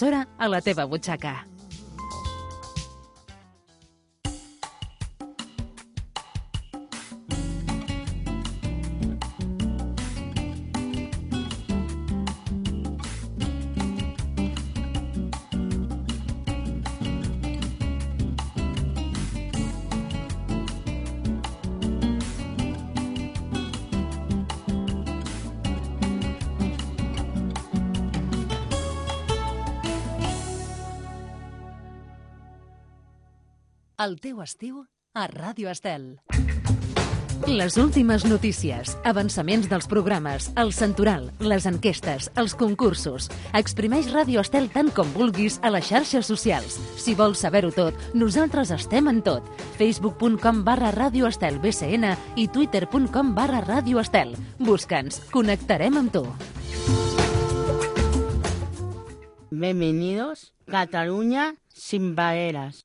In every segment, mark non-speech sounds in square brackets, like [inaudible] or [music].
Sora a la teva butxaca. El teu estiu a Ràdio Estel. Les últimes notícies, avançaments dels programes, el santoral, les enquestes, els concursos. Exprimeix Ràdio Estel tant com vulguis a les xarxes socials. Si vols saber-ho tot, nosaltres estem en tot. facebook.com barra Ràdio Estel BCN i twitter.com barra Ràdio Estel. Busca'ns, connectarem amb tu. Bienvenidos, Cataluña sin barreras.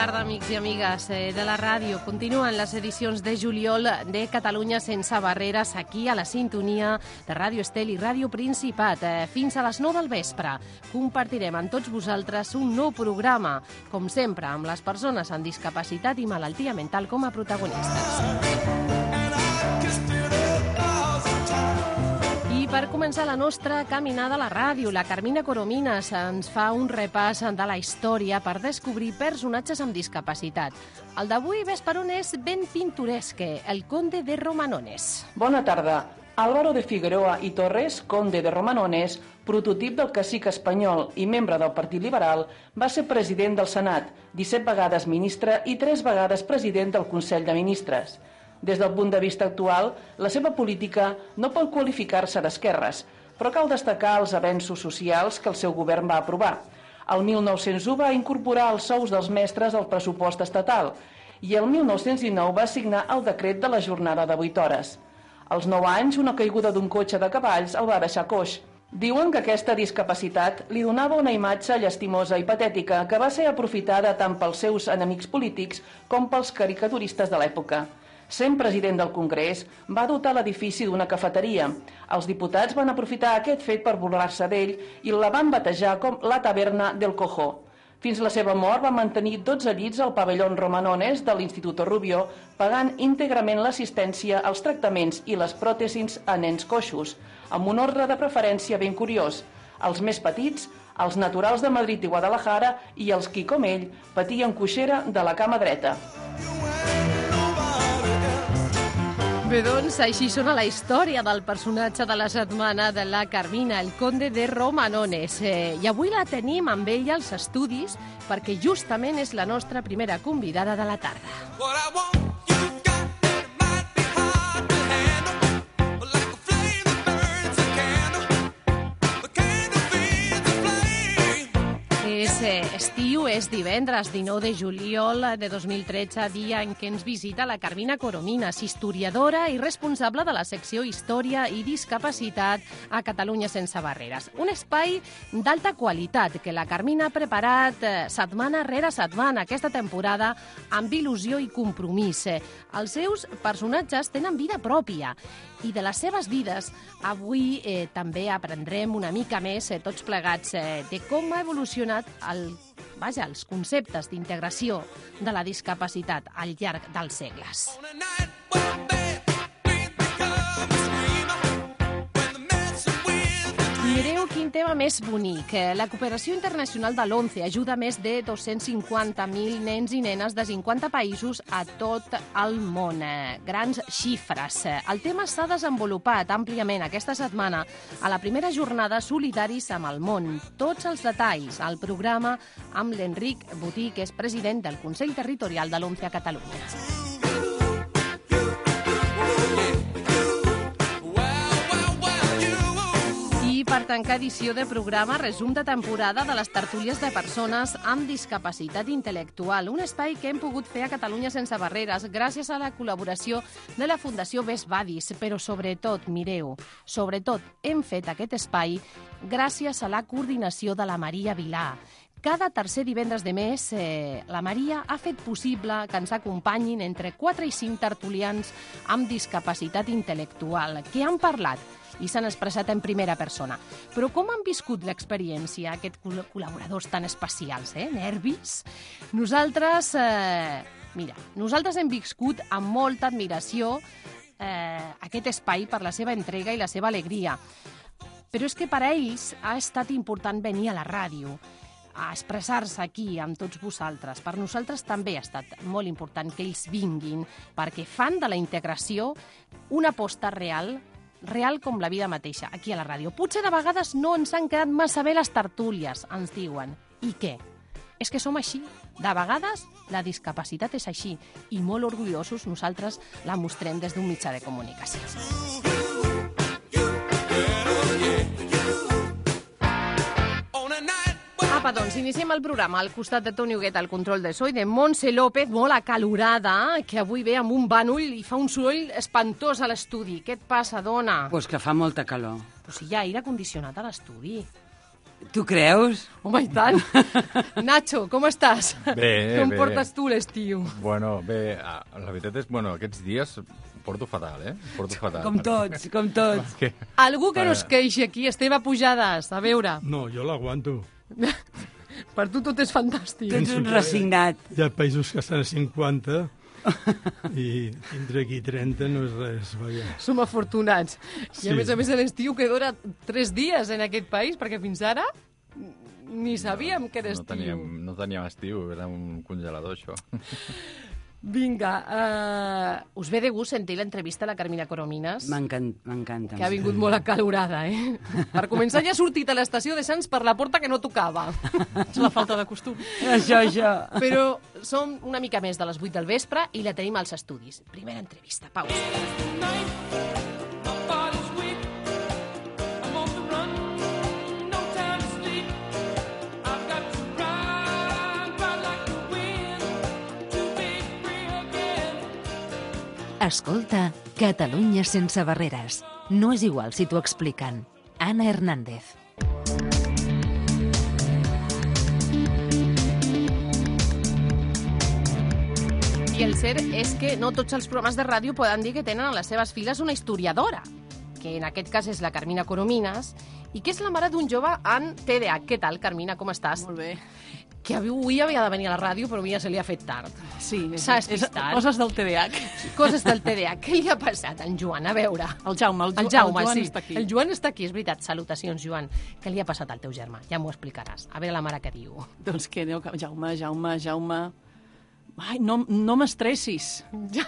Tarda, amics i amigues eh, de la ràdio. Continuen les edicions de juliol de Catalunya sense barreres aquí a la sintonia de Ràdio Estel i Ràdio Principat. Eh, Fins a les 9 del vespre compartirem amb tots vosaltres un nou programa, com sempre, amb les persones amb discapacitat i malaltia mental com a protagonistes. I per començar la nostra caminada a la ràdio, la Carmina Coromines ens fa un repàs de la història per descobrir personatges amb discapacitat. El d'avui, ves per on és ben pintoresque, el conde de Romanones. Bona tarda. Álvaro de Figueroa i Torres, conde de Romanones, prototip del cacic espanyol i membre del Partit Liberal, va ser president del Senat, 17 vegades ministre i 3 vegades president del Consell de Ministres. Des del punt de vista actual, la seva política no pot qualificar-se d'esquerres, però cal destacar els avenços socials que el seu govern va aprovar. El 1901 va incorporar els sous dels mestres al pressupost estatal i el 1919 va signar el decret de la jornada de 8 hores. Als 9 anys, una caiguda d'un cotxe de cavalls el va deixar coix. Diuen que aquesta discapacitat li donava una imatge llastimosa i patètica que va ser aprofitada tant pels seus enemics polítics com pels caricaturistes de l'època. Sent president del Congrés, va dotar l'edifici d'una cafeteria. Els diputats van aprofitar aquest fet per burlar-se d'ell i la van batejar com la taverna del Cojó. Fins la seva mort va mantenir 12 llits al pavelló Romanones de l'Institut Rubio, pagant íntegrament l'assistència, els tractaments i les pròtesis a nens coixos, amb un ordre de preferència ben curiós. Els més petits, els naturals de Madrid i Guadalajara i els qui, com ell, patien coixera de la cama dreta. Bé, doncs, així sona la història del personatge de la setmana de la Carmina, el conde de Romanones. Eh, I avui la tenim amb ella als estudis perquè justament és la nostra primera convidada de la tarda. What I want, estiu, és divendres 19 de juliol de 2013, dia en què ens visita la Carmina Coromines, historiadora i responsable de la secció Història i Discapacitat a Catalunya sense barreres. Un espai d'alta qualitat que la Carmina ha preparat eh, setmana rere setmana aquesta temporada amb il·lusió i compromís. Eh, Els seus personatges tenen vida pròpia i de les seves vides avui eh, també aprendrem una mica més, eh, tots plegats, eh, de com ha evolucionat el, vaja, els conceptes d'integració de la discapacitat al llarg dels segles. On Mireu quin tema més bonic. Eh, La cooperació internacional de l'ONCE ajuda més de 250.000 nens i nenes de 50 països a tot el món. Eh, Grans xifres. Eh, El tema s'ha desenvolupat àmpliament aquesta setmana a la primera jornada Solidaris amb el món. Tots els detalls al programa amb l'Enric Botí, que és president del Consell Territorial de l'ONCE a Catalunya. Per tancar edició de programa resum de temporada de les tertúlies de persones amb discapacitat intel·lectual, un espai que hem pogut fer a Catalunya sense barreres gràcies a la col·laboració de la Fundació Best Buddies, però sobretot, mireu, sobretot hem fet aquest espai gràcies a la coordinació de la Maria Vilà, cada tercer divendres de mes, eh, la Maria ha fet possible que ens acompanyin entre 4 i 5 tertulians amb discapacitat intel·lectual, que han parlat i s'han expressat en primera persona. Però com han viscut l'experiència aquests col col·laboradors tan especials, eh? Nervis? Nosaltres, eh, mira, nosaltres hem viscut amb molta admiració eh, aquest espai per la seva entrega i la seva alegria. Però és que per a ells ha estat important venir a la ràdio, a expressar-se aquí amb tots vosaltres. Per nosaltres també ha estat molt important que ells vinguin perquè fan de la integració una aposta real real com la vida mateixa, aquí a la ràdio. Potser de vegades no ens han quedat massa bé les tertúlies, ens diuen. I què? És que som així. De vegades la discapacitat és així i molt orgullosos nosaltres la mostrem des d'un mitjà de comunicació. On Apa, doncs, iniciem el programa al costat de Toni Huguet al control de so i de Montse López, molt acalorada, que avui ve amb un bànol i fa un soroll espantós a l'estudi. Què et passa, dona? Pues que fa molta calor. Però si hi ha aire condicionat a l'estudi. Tu creus? Home, i tant. [laughs] Nacho, com estàs? Bé, [laughs] Com bé. portes tu l'estiu? Bueno, bé, ah, la veritat és, bueno, aquests dies porto fatal, eh? Porto fatal. Com tots, com tots. [laughs] Que... Algú que no es queixi aquí, Esteve Pujades, a veure. No, jo l'aguanto. Per tu tot és fantàstic. Tu ets un que- resignat. Hi ha països que estan a 50 i tindre aquí 30 no és res, vaja. Som afortunats. I a Sí. més a més l'estiu que dura tres dies en aquest país, perquè fins ara ni sabíem que era No estiu. teníem, no teníem estiu, era un congelador, això. [laughs] Vinga, uh, us ve de gust sentir l'entrevista a la Carmina Coromines? M'encan- M'encanta. que ha vingut molt acalorada, eh? [laughs] Per començar ja ha sortit a l'estació de Sants per la porta que no tocava. És la falta de costum. Això, això. Però som una mica més de les 8 del vespre i la tenim als estudis. Primera entrevista, pausa. Escolta Catalunya sense barreres. No és igual si t'ho expliquen. Anna Hernández. I el cert és que no tots els programes de ràdio poden dir que tenen a les seves files una historiadora, que en aquest cas és la Carmina Coromines, i que és la mare d'un jove amb TDAH. Què tal, Carmina, com estàs? Molt bé. Que avui havia de venir a la ràdio, però ja se li ha fet tard. Sí, S'ha despistat. coses del TDAH. Coses del TDAH. Què li ha passat a en Joan? A veure. El Jaume, el, Ju- El Jaume, el Joan sí. està aquí. El Joan està aquí, és veritat. Salutacions, Joan. Què li ha passat al teu germà? Ja m'ho explicaràs. A veure la mare que diu. Doncs que que- Jaume, Jaume, Jaume... Ai, no, no m'estressis. Ja.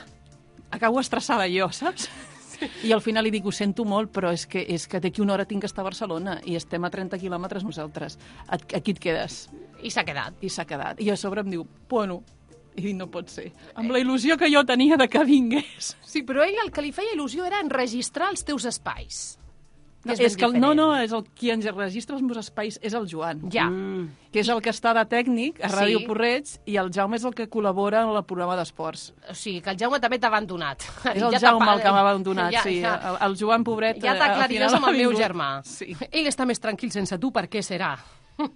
Acabo estressada jo, saps? I al final li dic, ho sento molt, però és que, és que d'aquí una hora tinc que estar a Barcelona i estem a 30 quilòmetres nosaltres. Aquí et quedes. I s'ha quedat. I s'ha quedat. I a sobre em diu, bueno, i dic, no pot ser. Amb la il·lusió que jo tenia de que vingués. Sí, però ell el que li feia il·lusió era enregistrar els teus espais. No, ben és que el, no, no, és el, qui ens registra els meus espais és el Joan. Ja. Mm. que és el que està de tècnic a Ràdio Sí. Porreig i el Jaume és el que col·labora en el programa d'esports. O sigui, que el Jaume també t'ha abandonat. És [laughs] el Ja Jaume el que m'ha abandonat, Ja, sí. ja. El, el Joan, pobret... Ja eh, al t'aclariràs amb el meu germà. Sí. Ell està més tranquil sense tu, per què serà?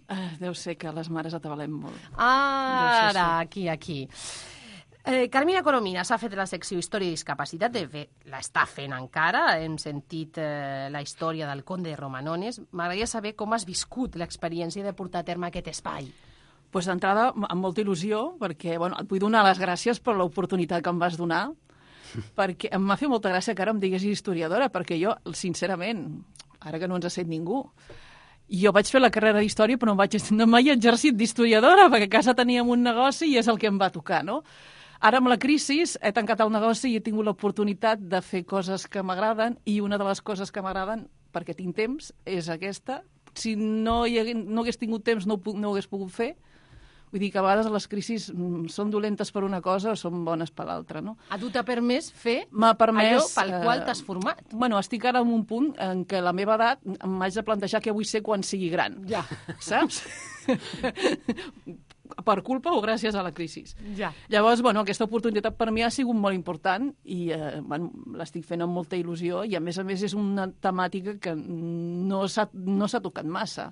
Ah, deu ser que les mares atabalem molt. Ara, sí. aquí, aquí. Eh, Carmina Coromina s'ha fet la secció Història i Discapacitat, de fet, l'està fent encara, hem sentit eh, la història del conde de Romanones. M'agradaria saber com has viscut l'experiència de portar a terme aquest espai. pues d'entrada, amb molta il·lusió, perquè bueno, et vull donar les gràcies per l'oportunitat que em vas donar, [laughs] perquè em va fer molta gràcia que ara em diguessis historiadora, perquè jo, sincerament, ara que no ens ha set ningú, jo vaig fer la carrera d'història, però no vaig [laughs] no mai exercit d'historiadora, perquè a casa teníem un negoci i és el que em va tocar, no? Ara, amb la crisi, he tancat el negoci i he tingut l'oportunitat de fer coses que m'agraden i una de les coses que m'agraden, perquè tinc temps, és aquesta. Si no, hi hagués, no hagués tingut temps, no no ho hagués pogut fer, Vull dir que a vegades les crisis mm, són dolentes per una cosa o són bones per l'altra, no? A tu t'ha permès fer permès... allò pel eh, qual t'has format. Bueno, estic ara en un punt en què la meva edat m'haig de plantejar què vull ser quan sigui gran. Ja. Saps? [laughs] per culpa o gràcies a la crisi. Ja. Llavors, bueno, aquesta oportunitat per mi ha sigut molt important i eh, bueno, l'estic fent amb molta il·lusió i, a més a més, és una temàtica que no s'ha no tocat massa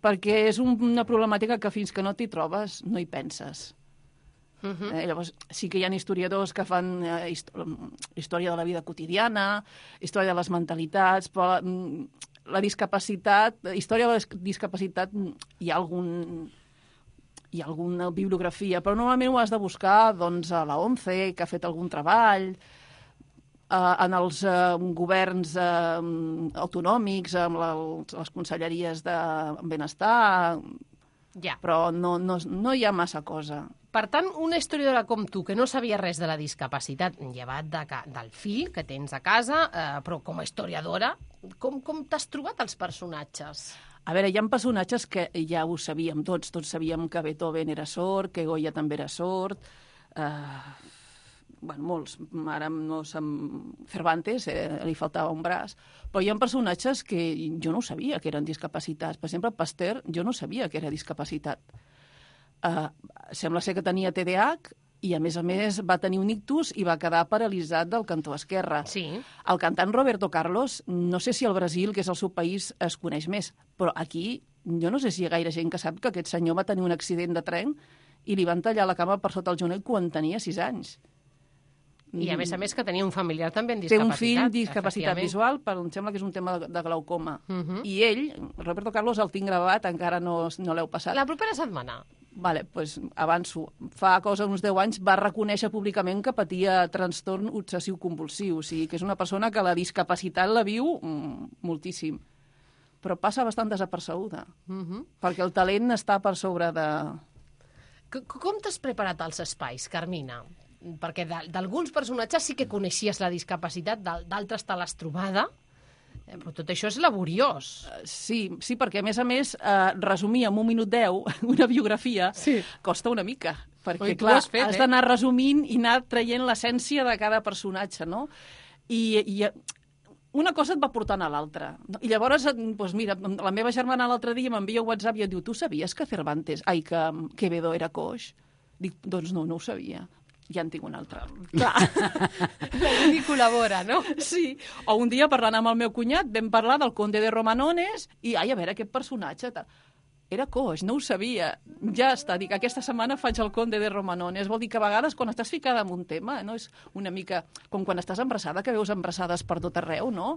perquè és un, una problemàtica que fins que no t'hi trobes no hi penses. Uh -huh. eh, llavors, sí que hi ha historiadors que fan eh, hist història de la vida quotidiana, història de les mentalitats, però mm, la discapacitat, història de la dis- discapacitat, mm, hi ha algun hi ha alguna bibliografia, però normalment ho has de buscar doncs, a la ONCE, que ha fet algun treball, en els eh, governs eh, autonòmics, amb la, les conselleries de benestar, Ja. però no, no, no hi ha massa cosa. Per tant, una historiadora com tu, que no sabia res de la discapacitat, llevat de, del fill que tens a casa, eh, però com a historiadora, com, com t'has trobat els personatges? A veure, hi ha personatges que ja ho sabíem tots. Tots sabíem que Beethoven era sord, que Goya també era sord, eh, bueno, molts. Ara no se'm... Cervantes, eh, li faltava un braç. Però hi ha personatges que jo no sabia que eren discapacitats. Per exemple, Pasteur, jo no sabia que era discapacitat. Eh, sembla ser que tenia TDAH i, a més a més, va tenir un ictus i va quedar paralitzat del cantó esquerre. Sí. El cantant Roberto Carlos, no sé si al Brasil, que és el seu país, es coneix més, però aquí jo no sé si hi ha gaire gent que sap que aquest senyor va tenir un accident de tren i li van tallar la cama per sota el genoll quan tenia 6 anys. I a més a més que tenia un familiar també amb Té discapacitat. un fill discapacitat visual, però em sembla que és un tema de, de glaucoma. Mhm. I ell, Roberto Carlos, el tinc gravat, encara no, no l'heu passat. La propera setmana. Vale, pues, avanço. Fa cosa uns 10 anys va reconèixer públicament que patia trastorn obsessiu-compulsiu, o sigui que és una persona que la discapacitat la viu mm, moltíssim. Però passa bastant desapercebuda, Mhm. perquè el talent està per sobre de... Com t'has preparat els espais, Carmina? Perquè d'alguns personatges sí que coneixies la discapacitat, d'al- d'altres te l'has trobada, eh, però tot això és laboriós. Sí, sí, perquè a més a més eh, resumir en un minut 10 [laughs] una biografia Sí. costa una mica. Perquè, tu clar, has fet, has eh? d'anar resumint i anar traient l'essència de cada personatge, no? I, i eh, una cosa et va portant a l'altra. I llavors, eh, doncs mira, la meva germana l'altre dia m'envia un WhatsApp i em diu, tu sabies que Cervantes, ai, que mm, Quevedo era coix? Dic, doncs no, no ho sabia. Ja en tinc un altre. Clar. [laughs] I col·labora, no? Sí, o un dia parlant amb el meu cunyat vam parlar del conde de Romanones i, ai, a veure, aquest personatge... Tal. Era coix, no ho sabia. Ja està, dic, aquesta setmana faig el conde de Romanones. Vol dir que a vegades quan estàs ficada en un tema, no és una mica com quan estàs embarassada, que veus embarassades per tot arreu, no?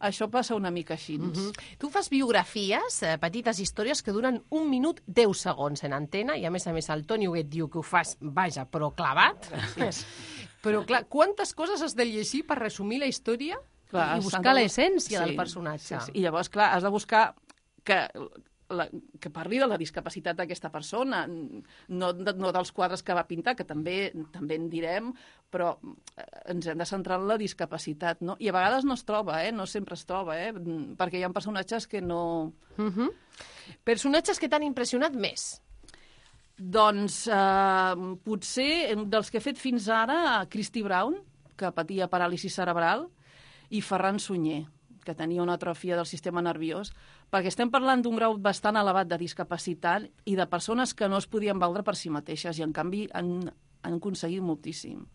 Això passa una mica així. Mm -hmm. Tu fas biografies, eh, petites històries que duren un minut 10 segons en antena i a més a més el Toni Huguet diu que ho fas, vaja, però clavat. [laughs] però clar, quantes coses has de llegir per resumir la història i buscar de- l'essència del personatge? Sí, sí. I llavors, clar, has de buscar que, la, que parli de la discapacitat d'aquesta persona, no, de, no dels quadres que va pintar, que també també en direm, però eh, ens hem de centrar en la discapacitat, no? I a vegades no es troba, eh? No sempre es troba, eh? Perquè hi ha personatges que no... Uh -huh. Personatges que t'han impressionat més? Doncs eh, potser dels que he fet fins ara, Christy Brown, que patia paràlisi cerebral, i Ferran Sunyer, que tenia una atrofia del sistema nerviós, perquè estem parlant d'un grau bastant elevat de discapacitat i de persones que no es podien valdre per si mateixes i, en canvi, han, han aconseguit moltíssim.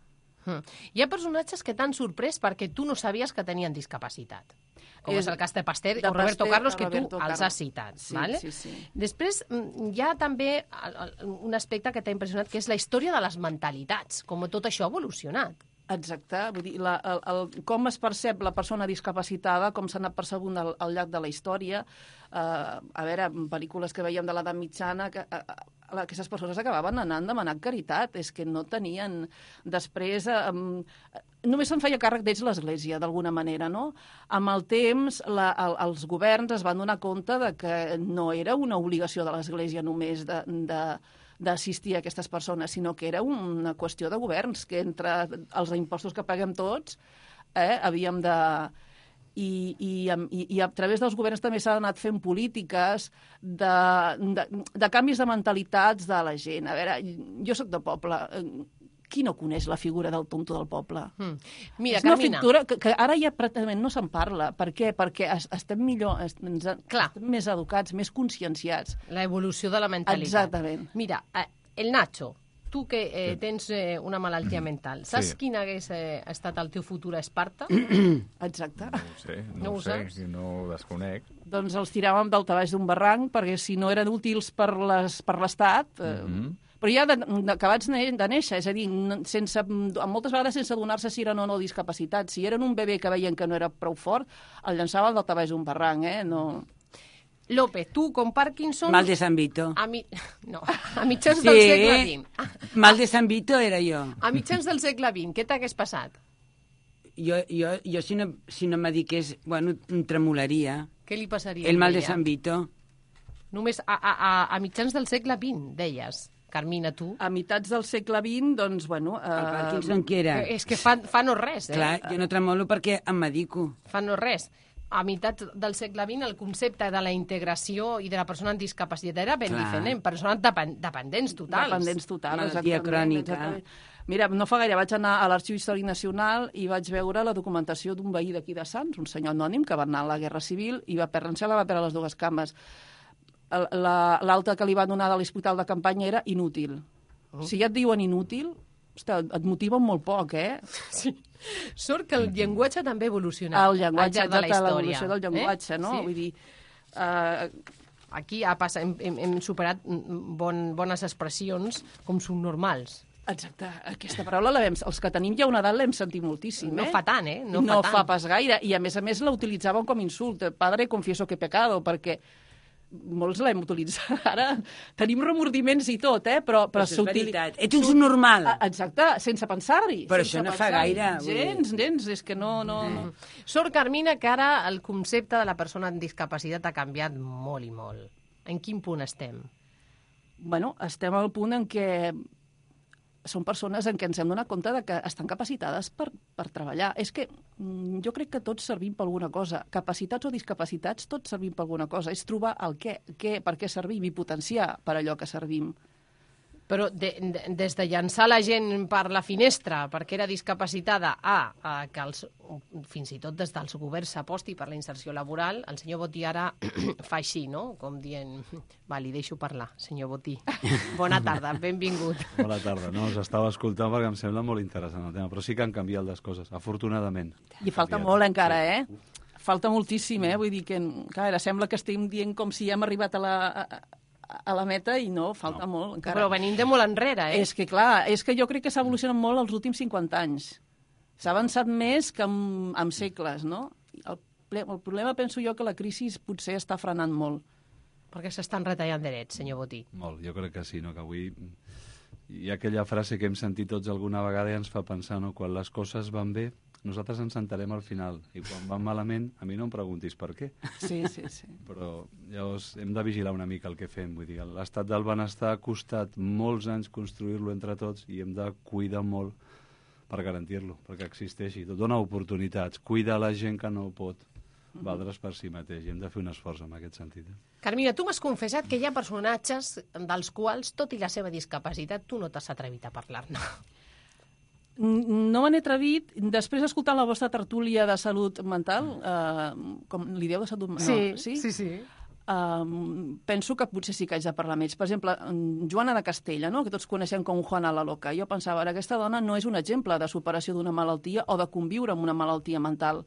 Hm. Hi ha personatges que t'han sorprès perquè tu no sabies que tenien discapacitat. Com és, És el cas de Pasteur de o Roberto Pasteur, Carlos, que Roberto tu els Carlos. has citat. Sí, vale? sí, sí. Després, mm, hi ha també un aspecte que t'ha impressionat, que és la història de les mentalitats, com tot això ha evolucionat. Exacte, vull dir, la, el, el, com es percep la persona discapacitada, com s'ha anat percebent al, al llarg de la història. Uh, a veure, pel·lícules que veiem de l'edat mitjana, que, uh, aquestes persones acabaven anant demanant caritat, és que no tenien... Després, um, només se'n feia càrrec d'ells l'Església, d'alguna manera, no? Amb el temps, la, el, els governs es van donar compte de que no era una obligació de l'Església només de, de, d'assistir a aquestes persones, sinó que era una qüestió de governs, que entre els impostos que paguem tots eh, havíem de i, i, i, i a través dels governs també s'han anat fent polítiques de, de, de canvis de mentalitats de la gent. A veure, jo sóc de poble. Qui no coneix la figura del tonto del poble? Mm. Mira, és una Carmina, figura que, que ara ja pràcticament no se'n parla. Per què? Perquè es, estem millor, es, ens, Clar. estem més educats, més conscienciats. la evolució de la mentalitat. Exactament. Mira, eh, el Nacho, tu que eh, tens eh, una malaltia mental, saps Sí. quin hagués eh, estat el teu futur a Esparta? [coughs] Exacte. No ho sé, no, No ho ho sé, saps? no ho desconec. doncs els tiràvem del baix d'un barranc, perquè si no eren útils per les- per l'Estat... Eh, Mhm. Però ja de, de, acabats de néixer, és a dir, sense, moltes vegades sense adonar-se si eren o no discapacitats. Si eren un bebè que veien que no era prou fort, el llançaven del baix d'un barranc, eh? No... López, tu con Parkinson... Mal de San Vito. A, mi... no, a mitjans del segle XX. Mal de San Vito era jo. A mitjans del segle XX, què t'hagués passat? Jo, jo, jo si no, si no me diqués, bueno, em tremolaria. Què li passaria El mal de? San Vito. Només a, a, a, a mitjans del segle XX, deies. Carmina, tu. A mitats del segle XX, doncs, bueno... El Eh, què era? Eh, És que fa, fa no res, eh? Clar, jo no tremolo perquè em medico. Fa no res. A meitat del segle XX el concepte de la integració i de la persona amb discapacitat era ben Clar. diferent. Persones depen dependents totals. Dependents totals, Malaltia exactament, crònica. exactament. Mira, no fa gaire vaig anar a l'Arxiu Històric Nacional i vaig veure la documentació d'un veí d'aquí de Sants, un senyor anònim que va anar a la Guerra Civil i va perdre, em sembla, va perdre les dues cames. El- la- L'alta que li van donar de l'hospital de campanya era inútil. Si ja et diuen inútil, ostres, et motiven molt poc, eh? Sí. Sort que el llenguatge també ha evolucionat El llenguatge, al llarg de la exacte, història. l'evolució del llenguatge, no? Sí. Vull dir, eh, Aquí ha passat, hem, hem, hem superat mm, bon, bones expressions com subnormals. Exacte, aquesta paraula la vam, els que tenim ja una edat l'hem sentit moltíssim, No eh? fa tant, eh? No No, fa fa tant. pas gaire, i a més a més la utilitzàvem com insult, padre confieso que he pecado, perquè molts l'hem utilitzat. [laughs] Ara tenim remordiments i tot, eh? Però, però Però és veritat. Ets un subnormal. Ah, Exacte, sense pensar-hi. Però sense això no fa gaire. Gens, gens, és que no... no, no. Sort, Carmina, que ara el concepte de la persona amb discapacitat ha canviat molt i molt. En quin punt estem? Bueno, estem al punt en què són persones en què ens hem donat compte de que estan capacitades per, per treballar. És que mm, jo crec que tots servim per alguna cosa. Capacitats o discapacitats, tots servim per alguna cosa. És trobar el què, què per què servim i potenciar per allò que servim. Però de, de, des de llançar la gent per la finestra perquè era discapacitada a, a que els, fins i tot des dels governs s'aposti per la inserció laboral, el senyor Botí ara [clears throat] fa així, no? Com dient, va, li deixo parlar, senyor Botí. [laughs] Bona tarda, benvingut. Bona tarda. No, us estava escoltant perquè em sembla molt interessant el tema, però sí que han canviat les coses, afortunadament. I falta Canviat. molt encara, eh? Falta moltíssim, eh? Vull dir que, clar, sembla que estem dient com si ja hem arribat a la, a, a la meta i no, falta no. molt encara. Però venim de molt enrere, eh? És que, clar, és que jo crec que s'ha evolucionat molt els últims 50 anys. S'ha avançat més que en, en segles, no? El, el problema, penso jo, que la crisi potser està frenant molt. Perquè s'estan retallant drets, senyor Botí. Molt, jo crec que sí, no? que avui hi ha aquella frase que hem sentit tots alguna vegada i ens fa pensar, no? quan les coses van bé, nosaltres ens sentarem al final, i quan van malament, a mi no em preguntis per què, Sí, sí, sí. però llavors hem de vigilar una mica el que fem, vull dir, l'estat del benestar ha costat molts anys construir-lo entre tots i hem de cuidar molt per garantir-lo, perquè existeixi, dona oportunitats, cuida la gent que no pot valdre's per si mateix, i hem de fer un esforç en aquest sentit. Eh? Carmina, tu m'has confessat que hi ha personatges dels quals, tot i la seva discapacitat, tu no t'has atrevit a parlar-ne. No me n'he atrevit. Després d'escoltar la vostra tertúlia de salut mental, eh, com li dieu de salut mental? sí? sí. Um, penso que potser sí que haig de parlar amb ells. Per exemple, Joana de Castella, no? que tots coneixem com Juana la Loca. Jo pensava, ara, aquesta dona no és un exemple de superació d'una malaltia o de conviure amb una malaltia mental.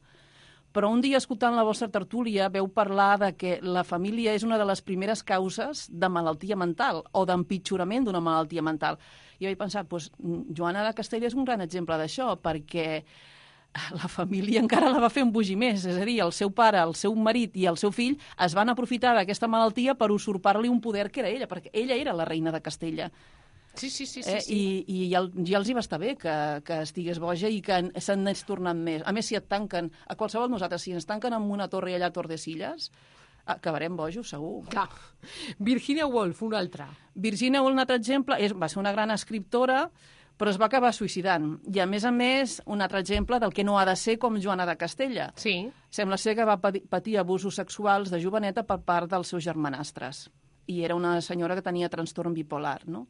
Però un dia, escoltant la vostra tertúlia, veu parlar de que la família és una de les primeres causes de malaltia mental o d'empitjorament d'una malaltia mental. I vaig pensar, doncs, Joana de Castella és un gran exemple d'això, perquè la família encara la va fer embogir més, és a dir, el seu pare, el seu marit i el seu fill es van aprofitar d'aquesta malaltia per usurpar-li un poder que era ella, perquè ella era la reina de Castella. Sí, sí, sí, sí. Eh? sí. I, i ja, el- ja els hi va estar bé que, que estigués boja i que se n'és tornant més. A més, si et tanquen, a qualsevol nosaltres, si ens tanquen en una torre allà a Tordesillas, acabarem bojos, segur. Clar. Virginia Woolf, una altra. Virginia Woolf, un altre exemple, és, va ser una gran escriptora, però es va acabar suïcidant. I, a més a més, un altre exemple del que no ha de ser com Joana de Castella. Sí. Sembla ser que va pati- patir abusos sexuals de joveneta per part dels seus germanastres. I era una senyora que tenia trastorn bipolar, no?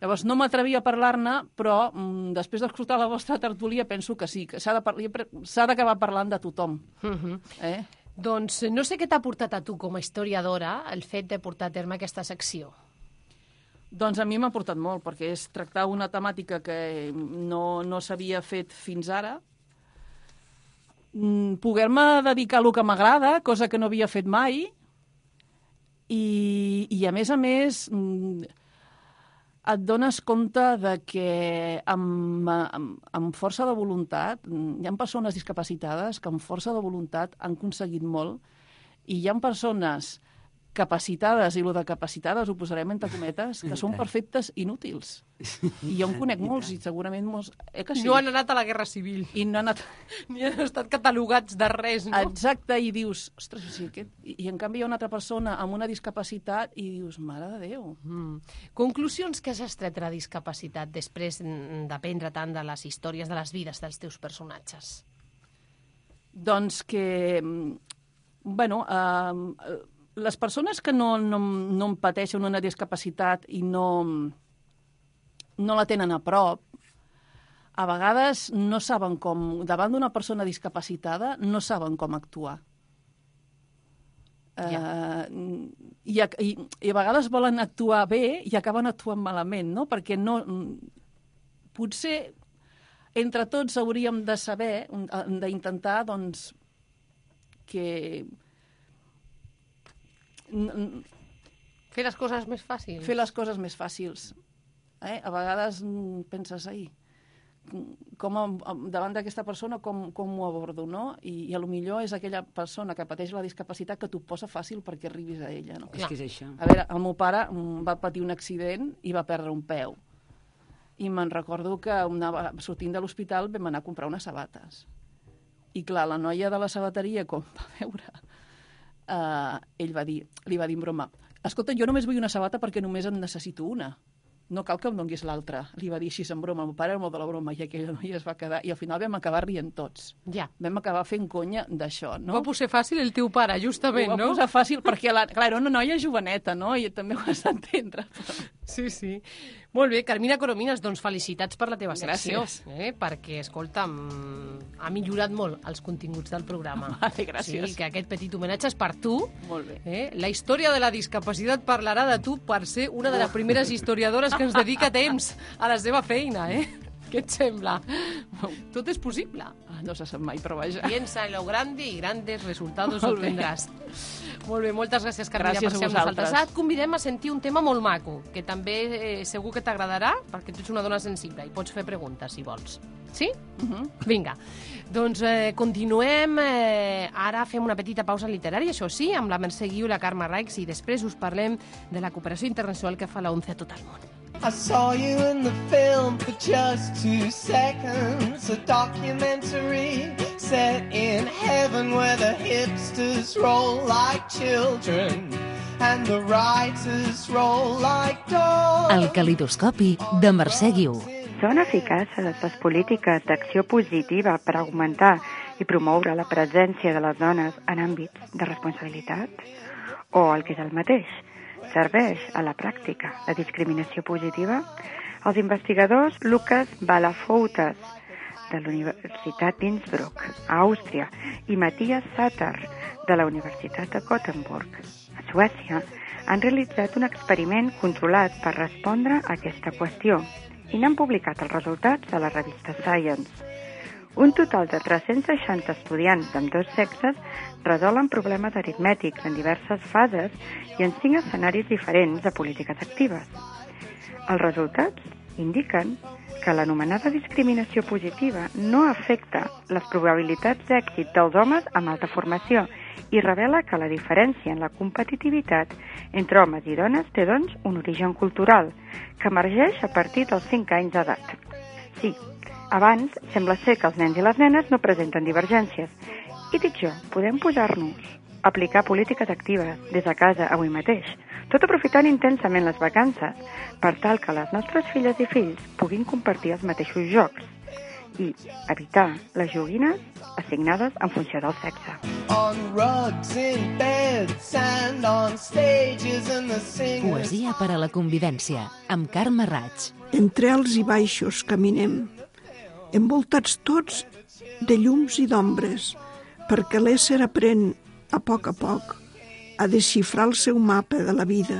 Llavors, no m'atrevia a parlar-ne, però mm, després d'escoltar la vostra tertúlia penso que sí, que s'ha de par- d'acabar parlant de tothom. Uh -huh. Eh? Doncs no sé què t'ha portat a tu com a historiadora el fet de portar a terme aquesta secció. Doncs a mi m'ha portat molt, perquè és tractar una temàtica que no, no s'havia fet fins ara, Mm, poder-me dedicar a el que m'agrada, cosa que no havia fet mai, i, i a més a més mm, et dones compte de que amb, amb, amb força de voluntat, hi ha persones discapacitades que amb força de voluntat han aconseguit molt i hi ha persones capacitades, i lo de capacitades ho posarem entre cometes, que són perfectes inútils. I jo en conec molts, i segurament molts... Eh que sí? No han anat a la Guerra Civil, I no han anat... [laughs] ni han estat catalogats de res, no? Exacte, i dius, ostres, o sigui, aquest... I, en canvi hi ha una altra persona amb una discapacitat i dius, mare de Déu. Mm. Conclusions que has extret de la discapacitat després d'aprendre tant de les històries de les vides dels teus personatges? Doncs que, mm, bueno, eh, les persones que no, no, no en pateixen una discapacitat i no, no la tenen a prop, a vegades no saben com, davant d'una persona discapacitada, no saben com actuar. Ja. Uh, i, a- i, I a vegades volen actuar bé i acaben actuant malament, no? Perquè no... Potser entre tots hauríem de saber, eh, d'intentar, doncs, que Fer les coses més fàcils. fer les coses més fàcils. Eh? A vegades mm, penses, ai, com am- davant d'aquesta persona com, com ho abordo, no? I, I a lo millor és aquella persona que pateix la discapacitat que t'ho posa fàcil perquè arribis a ella, no? És que és això. A veure, el meu pare mm, va patir un accident i va perdre un peu. I me'n recordo que una, sortint de l'hospital vam anar a comprar unes sabates. I clar, la noia de la sabateria, com va veure, uh, ell va dir, li va dir en broma, escolta, jo només vull una sabata perquè només en necessito una. No cal que em donguis l'altra. Li va dir així en broma. El pare era molt de la broma i aquella noia es va quedar... I al final vam acabar rient tots. Ja. Vam acabar fent conya d'això, no? No? Va posar fàcil el teu pare, justament, ho va no? posar fàcil perquè, la, clar, era una noia joveneta, no? I també ho has d'entendre. Sí, sí. Molt bé, Carmina Coromines, doncs felicitats per la teva secció. Gràcies. Eh? Perquè, escolta, mm, ha millorat molt els continguts del programa. [laughs] Vale, gràcies. Sí, que aquest petit homenatge és per tu. Molt bé. Eh? La història de la discapacitat parlarà de tu per ser una de les primeres [laughs] historiadores que ens dedica temps a la seva feina, eh? Què et sembla? Tot és possible. Ah, No se sap mai, però vaja. Piensa en lo grande y grandes resultados Molt obtendràs. Molt bé, moltes gràcies, Carmina, Gràcies per ser amb nosaltres. et convidem a sentir un tema molt maco, que també eh, segur que t'agradarà, perquè tu ets una dona sensible i pots fer preguntes, si vols. Sí? Uh -huh. Vinga. Doncs eh, continuem. Eh, ara fem una petita pausa literària, això sí, amb la Mercè Guiu i la Carme Raix, i després us parlem de la cooperació internacional que fa la ONCE a tot el món. I saw you in the film for just two seconds. A documentary set in heaven where the hipsters roll like children and the writers roll like dogs. El calidoscopi de Mercè Guiu. Són eficaces les polítiques d'acció positiva per augmentar i promoure la presència de les dones en àmbits de responsabilitat? O el que és el mateix, serveix a la pràctica la discriminació positiva? Els investigadors Lucas Balafoutas, de la Universitat d'Innsbruck, a Àustria, i Matthias Satter, de la Universitat de Gothenburg, a Suècia, han realitzat un experiment controlat per respondre a aquesta qüestió i n'han publicat els resultats a la revista Science. Un total de 360 estudiants d'ambdós sexes resolen problemes aritmètics en diverses fases i en cinc escenaris diferents de polítiques actives. Els resultats indiquen que l'anomenada discriminació positiva no afecta les probabilitats d'èxit dels homes amb alta formació i revela que la diferència en la competitivitat entre homes i dones té, doncs, un origen cultural que emergeix a partir dels 5 anys d'edat. Sí, abans sembla ser que els nens i les nenes no presenten divergències. I dic jo, podem posar-nos a aplicar polítiques actives des de casa avui mateix. tot aprofitant intensament les vacances per tal que les nostres filles i fills puguin compartir els mateixos jocs i evitar les joguines assignades en funció del sexe. On rugs, in beds, sand on stages, and the singers. Poesia per a la convivència, amb Carme Raig. Entre alts i baixos caminem, envoltats tots de llums i d'ombres, perquè l'ésser aprèn a poc a poc a desxifrar el seu mapa de la vida.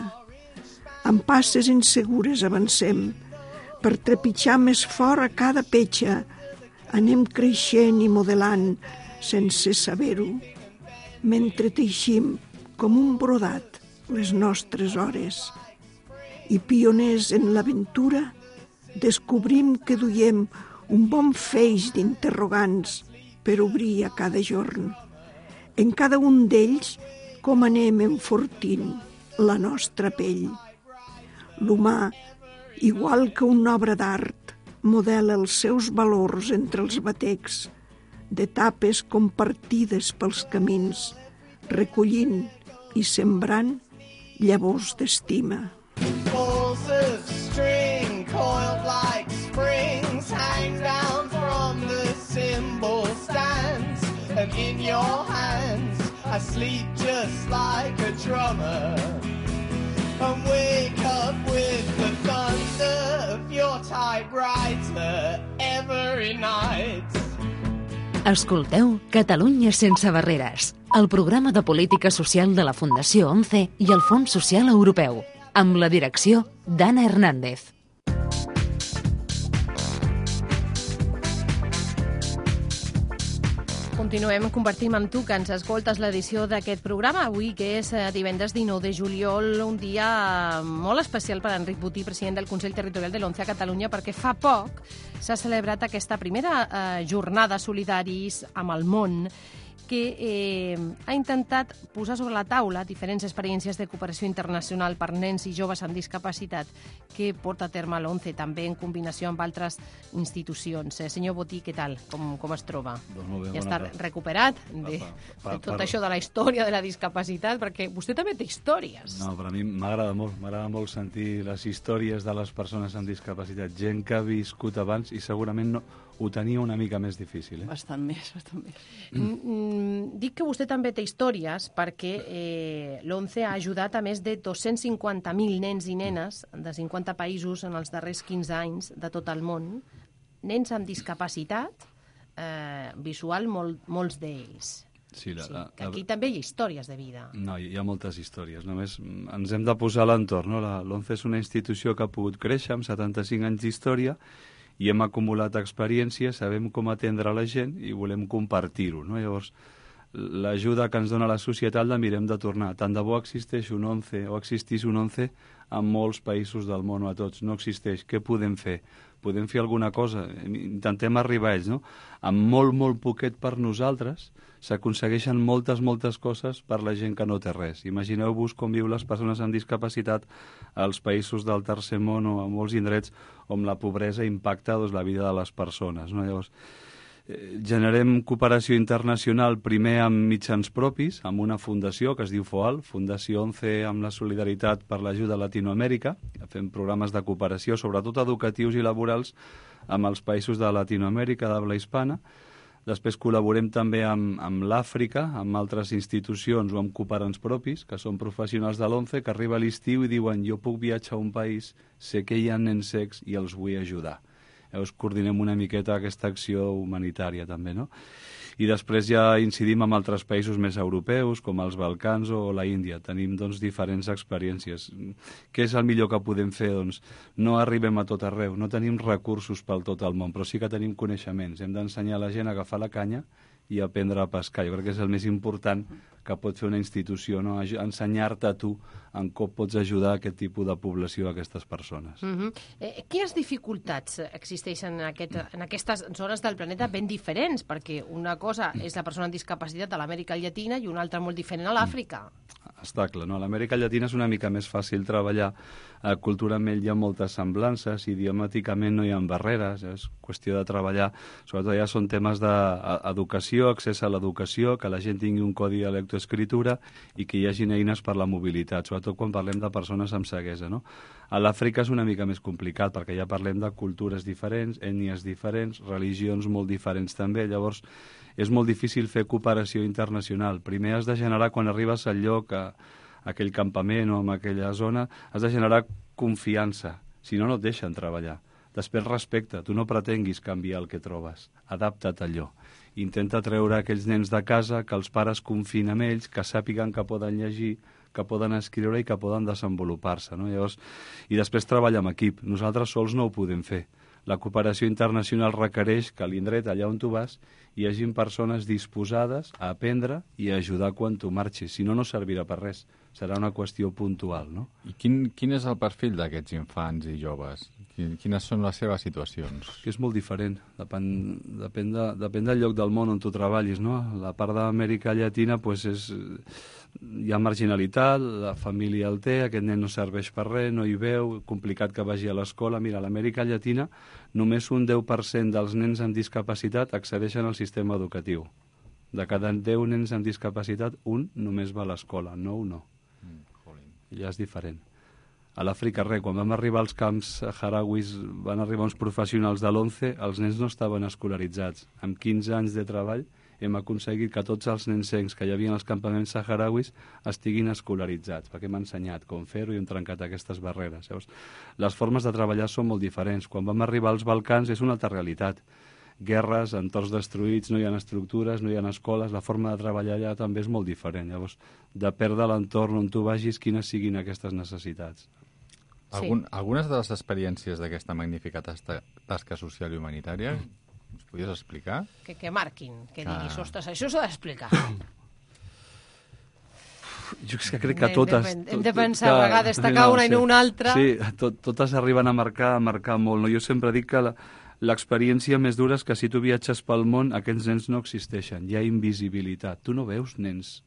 Amb passes insegures avancem, per trepitjar més fort a cada petja, anem creixent i modelant sense saber-ho, mentre teixim com un brodat les nostres hores. I pioners en l'aventura, descobrim que duiem un bon feix d'interrogants per obrir a cada jorn. En cada un d'ells, com anem enfortint la nostra pell. L'humà, igual que una obra d'art, modela els seus valors entre els batecs, d'etapes compartides pels camins, recollint i sembrant llavors d'estima. Of string coiled sleep just like a drummer, and wake up with the thunder of your typewriter every night. Escolteu Catalunya sense barreres, el programa de política social de la Fundació 11 i el Fons Social Europeu, amb la direcció d'Anna Hernández. Continuem, compartim amb tu que ens escoltes l'edició d'aquest programa avui, que és eh, divendres 19 de juliol, un dia eh, molt especial per Enric Botí, president del Consell Territorial de l'ONCE a Catalunya, perquè fa poc s'ha celebrat aquesta primera eh, jornada solidaris amb el món que eh, ha intentat posar sobre la taula diferents experiències de cooperació internacional per nens i joves amb discapacitat que porta a terme l'ONCE, també en combinació amb altres institucions. Eh, senyor Botí, què tal? Com, com es troba? Doncs molt bé, ja està tarda. recuperat de, Pa- pa- de tot pa- això de la història de la discapacitat, perquè vostè també té històries. No, però a mi m'agrada molt, m'agrada molt sentir les històries de les persones amb discapacitat, gent que ha viscut abans i segurament no, ho tenia una mica més difícil. Eh? Bastant més, bastant més. Mm, mm, dic que vostè també té històries perquè eh, l'ONCE ha ajudat a més de 250.000 nens i nenes de 50 països en els darrers 15 anys de tot el món, nens amb discapacitat eh, visual, molt, molts d'ells. Sí, la, Sí, la, que aquí també hi ha històries de vida. No, hi hi ha moltes històries. Només mm, ens hem de posar a l'entorn. No? La- L'ONCE és una institució que ha pogut créixer amb 75 anys d'història i hem acumulat experiència, sabem com atendre la gent i volem compartir-ho. No? Llavors, l'ajuda que ens dona la societat la mirem de tornar. Tant de bo existeix un 11 o existís un 11 en molts països del món o a tots. No existeix. Què podem fer? Podem fer alguna cosa. Intentem arribar a ells, no? Amb molt, molt poquet per nosaltres s'aconsegueixen moltes, moltes coses per la gent que no té res. Imagineu-vos com viu les persones amb discapacitat als països del tercer món o a molts indrets on la pobresa impacta doncs, la vida de les persones. No? Llavors, generem cooperació internacional primer amb mitjans propis, amb una fundació que es diu FOAL, Fundació 11 amb la solidaritat per l'ajuda a Latinoamèrica. Fem programes de cooperació, sobretot educatius i laborals, amb els països de Latinoamèrica, d'habla hispana. Després col·laborem també amb, amb l'Àfrica, amb altres institucions o amb cooperants propis, que són professionals de l'ONCE, que arriba l'estiu i diuen jo puc viatjar a un país, sé que hi ha nens secs i els vull ajudar. Llavors coordinem una miqueta aquesta acció humanitària també, no? I després ja incidim amb altres països més europeus, com els Balcans o la Índia. Tenim, doncs, diferents experiències. Què és el millor que podem fer? Doncs no arribem a tot arreu, no tenim recursos pel tot el món, però sí que tenim coneixements. Hem d'ensenyar a la gent a agafar la canya i aprendre a pescar. Jo crec que és el més important que pot fer una institució, no? Ensenyar-te a tu en com pots ajudar aquest tipus de població a aquestes persones. Uh -huh. eh, quines dificultats existeixen en, aquest, en aquestes zones del planeta ben diferents? Perquè una cosa és la persona amb discapacitat a l'Amèrica Llatina i una altra molt diferent a l'Àfrica. Està clar, no? A l'Amèrica Llatina és una mica més fàcil treballar. Eh, culturalment hi ha moltes semblances, idiomàticament no hi ha barreres, és qüestió de treballar. Sobretot ja són temes d'educació, accés a l'educació, que la gent tingui un codi de lectoescritura i que hi hagin eines per la mobilitat, sobretot quan parlem de persones amb ceguesa. No? A l'Àfrica és una mica més complicat perquè ja parlem de cultures diferents, ètnies diferents, religions molt diferents també, llavors és molt difícil fer cooperació internacional. Primer has de generar, quan arribes al lloc, a, a aquell campament o en aquella zona, has de generar confiança, si no, no et deixen treballar. Després respecte, tu no pretenguis canviar el que trobes, adapta't a allò. Intenta treure aquells nens de casa, que els pares confin amb ells, que sàpiguen que poden llegir, que poden escriure i que poden desenvolupar-se. No? Llavors, I després treballar en equip. Nosaltres sols no ho podem fer. La cooperació internacional requereix que a l'indret, allà on tu vas, hi hagin persones disposades a aprendre i a ajudar quan tu marxis. Si no, no servirà per res. Serà una qüestió puntual, no? I quin, quin és el perfil d'aquests infants i joves? Quin- Quines són les seves situacions? que és molt diferent, depèn, depèn, de, depèn del lloc del món on tu treballis, no? La part d'Amèrica Llatina, pues, és, hi ha marginalitat, la família el té, aquest nen no serveix per res, no hi veu, complicat que vagi a l'escola. Mira, a l'Amèrica Llatina només un 10% dels nens amb discapacitat accedeixen al sistema educatiu. De cada 10 nens amb discapacitat, un només va a l'escola, nou no. Ja és diferent. A l'Àfrica, res, quan vam arribar als camps saharauis, van arribar uns professionals de l'11, els nens no estaven escolaritzats. Amb 15 anys de treball hem aconseguit que tots els nens cecs que hi havia als campaments saharauis estiguin escolaritzats, perquè hem ensenyat com fer-ho i hem trencat aquestes barreres. Llavors, les formes de treballar són molt diferents. Quan vam arribar als Balcans és una altra realitat. Guerres, entorns destruïts, no hi ha estructures, no hi ha escoles, la forma de treballar allà també és molt diferent. Llavors, de l'entorn on tu vagis, quines siguin aquestes necessitats. Algun, algunes de les experiències d'aquesta magnífica tasca, tasca social i humanitària ens podies explicar? Que, que marquin, que Ah. diguis, ostres, això s'ha d'explicar. Jo és que crec que Hem de totes... hem de pensar a vegades, destacar una i no una altra. Sí, tot, totes arriben a marcar, a marcar molt. No? Jo sempre dic que la- l'experiència més dura és que si tu viatges pel món, aquests nens no existeixen. Hi ha invisibilitat. Tu no veus nens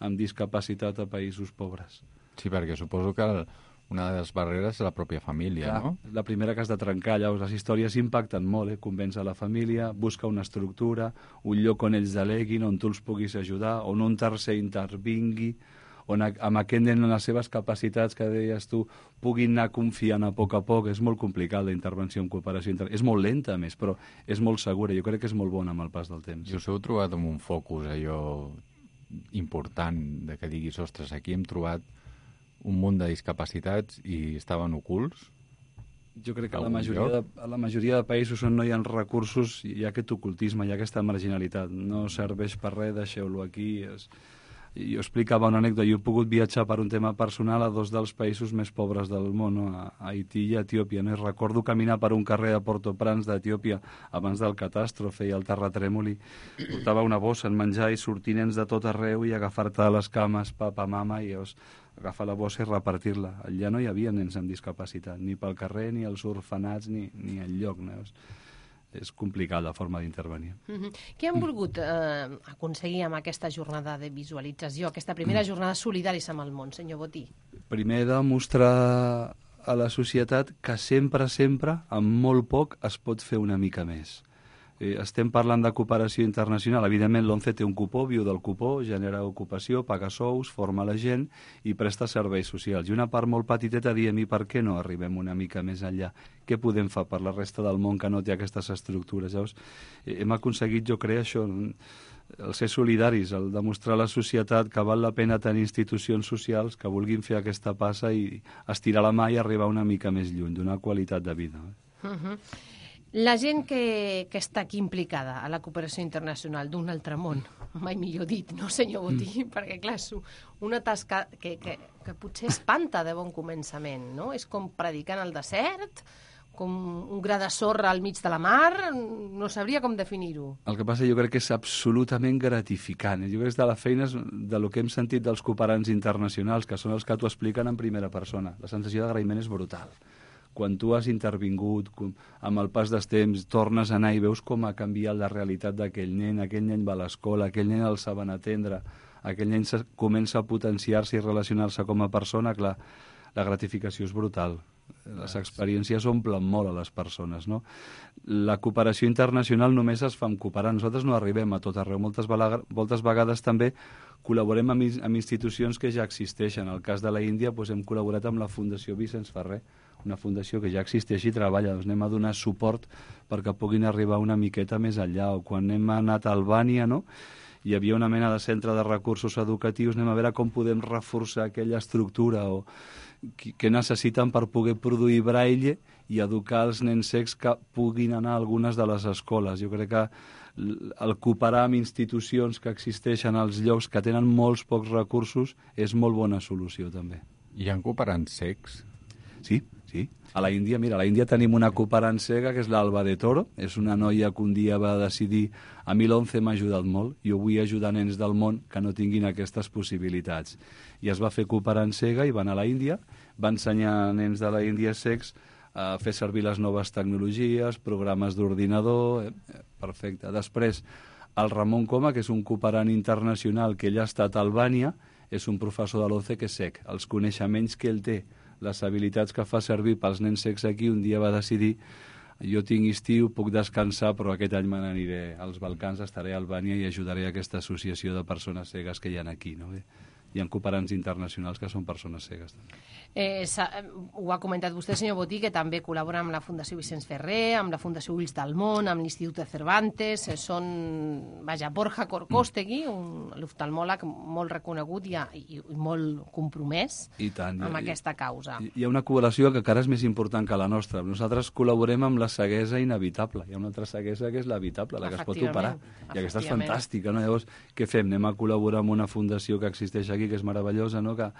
amb discapacitat a països pobres. Sí, perquè suposo que el, una de les barreres és la pròpia família, Clar, no? La primera que has de trencar, llavors les històries impacten molt, eh? convèncer la família, busca una estructura, un lloc on ells deleguin, on tu els puguis ajudar, on un tercer intervingui, on a- amb aquest nen les seves capacitats que deies tu puguin anar confiant a poc a poc. És molt complicat la intervenció en cooperació inter... És molt lenta, més, però és molt segura. Jo crec que és molt bona amb el pas del temps. I us heu trobat amb un focus allò important de que diguis, ostres, aquí hem trobat un munt de discapacitats i estaven ocults? Jo crec que a la, majoria lloc? de, a la majoria de països on no hi ha recursos hi ha aquest ocultisme, hi ha aquesta marginalitat. No serveix per res, deixeu-lo aquí. És... Jo explicava una anècdota, jo he pogut viatjar per un tema personal a dos dels països més pobres del món, no? a Haití i a Etiòpia. No? I recordo caminar per un carrer de Port-au-Prince d'Etiòpia abans del catàstrofe i el terratrèmol i portava una bossa en menjar i sortir nens de tot arreu i agafar-te les cames, papa, mama, i llavors agafar la bossa i repartir-la. Allà no hi havia nens amb discapacitat, ni pel carrer, ni als orfenats, ni, ni enlloc. No? És, és complicat la forma d'intervenir. Mhm. Què han volgut eh, aconseguir amb aquesta jornada de visualització, aquesta primera jornada solidaris amb el món, senyor Botí? Primer demostrar a la societat que sempre, sempre, amb molt poc, es pot fer una mica més. Eh, estem parlant de cooperació internacional. Evidentment, l'ONCE té un cupó, viu del cupó, genera ocupació, paga sous, forma la gent i presta serveis socials. I una part molt petiteta diem, i per què no arribem una mica més enllà? Què podem fer per la resta del món que no té aquestes estructures? Llavors, eh, hem aconseguit, jo crec, això, el ser solidaris, el demostrar a la societat que val la pena tenir institucions socials que vulguin fer aquesta passa i estirar la mà i arribar una mica més lluny, donar qualitat de vida. Mhm. La gent que, que està aquí implicada a la cooperació internacional d'un altre món, mai millor dit, no, senyor Botí? Mm. Perquè, clar, és una tasca que, que, que potser espanta de bon començament, no? És com predicar en el desert, com un gra de sorra al mig de la mar, no sabria com definir-ho. El que passa jo crec que és absolutament gratificant. Jo crec que és de la feina de lo que hem sentit dels cooperants internacionals, que són els que t'ho expliquen en primera persona. La sensació d'agraïment és brutal. Quan tu has intervingut, com- amb el pas dels temps, tornes a anar i veus com ha canviat la realitat d'aquell nen, aquell nen va a l'escola, aquell nen el saben atendre, aquell nen se- comença a potenciar-se i relacionar-se com a persona, clar, la gratificació és brutal. Les experiències omplen molt a les persones, no? La cooperació internacional només es fa amb cooperar. Nosaltres no arribem a tot arreu. Moltes, moltes vegades també col·laborem amb, amb institucions que ja existeixen. En el cas de la Índia doncs, hem col·laborat amb la Fundació Vicenç Ferrer, una fundació que ja existeix i treballa. Doncs anem a donar suport perquè puguin arribar una miqueta més enllà. O quan hem anat a Albània, no?, hi havia una mena de centre de recursos educatius, anem a veure com podem reforçar aquella estructura o què necessiten per poder produir braille i educar els nens secs que puguin anar a algunes de les escoles. Jo crec que el cooperar amb institucions que existeixen als llocs que tenen molts pocs recursos és molt bona solució, també. Hi ha cooperants secs? Sí, sí. A la Índia, mira, a la Índia tenim una cooperant cega, que és l'Alba de Toro. És una noia que un dia va decidir a mi l'11 m'ha ajudat molt. Jo vull ajudar nens del món que no tinguin aquestes possibilitats. I es va fer cooperant cega i va anar a la Índia, va ensenyar nens de la Índia secs a fer servir les noves tecnologies, programes d'ordinador... Eh, eh, perfecte. Després, el Ramon Coma, que és un cooperant internacional que ell ha estat a Albània, és un professor de l'11 que sec. Els coneixements que ell té, les habilitats que fa servir pels nens secs aquí, un dia va decidir jo tinc estiu, puc descansar, però aquest any me n'aniré als Balcans, estaré a Albània i ajudaré aquesta associació de persones cegues que hi ha aquí. No? Bé, Hi ha cooperants internacionals que són persones cegues. També. Eh, s'ha- eh, ho ha comentat vostè, senyor Botí, que també col·labora amb la Fundació Vicenç Ferrer, amb la Fundació Ulls del Món, amb l'Institut de Cervantes, eh, són, vaja, Borja Corcostegui, un l'oftalmòleg molt reconegut i, i, i molt compromès I tant. amb i- aquesta causa. Hi- Hi ha una col·laboració que encara és més important que la nostra. Nosaltres col·laborem amb la ceguesa inevitable. Hi ha una altra ceguesa que és l'evitable, la que es pot operar. I aquesta és fantàstica, no? Llavors, què fem? Anem a col·laborar amb una fundació que existeix aquí, que és meravellosa, no? que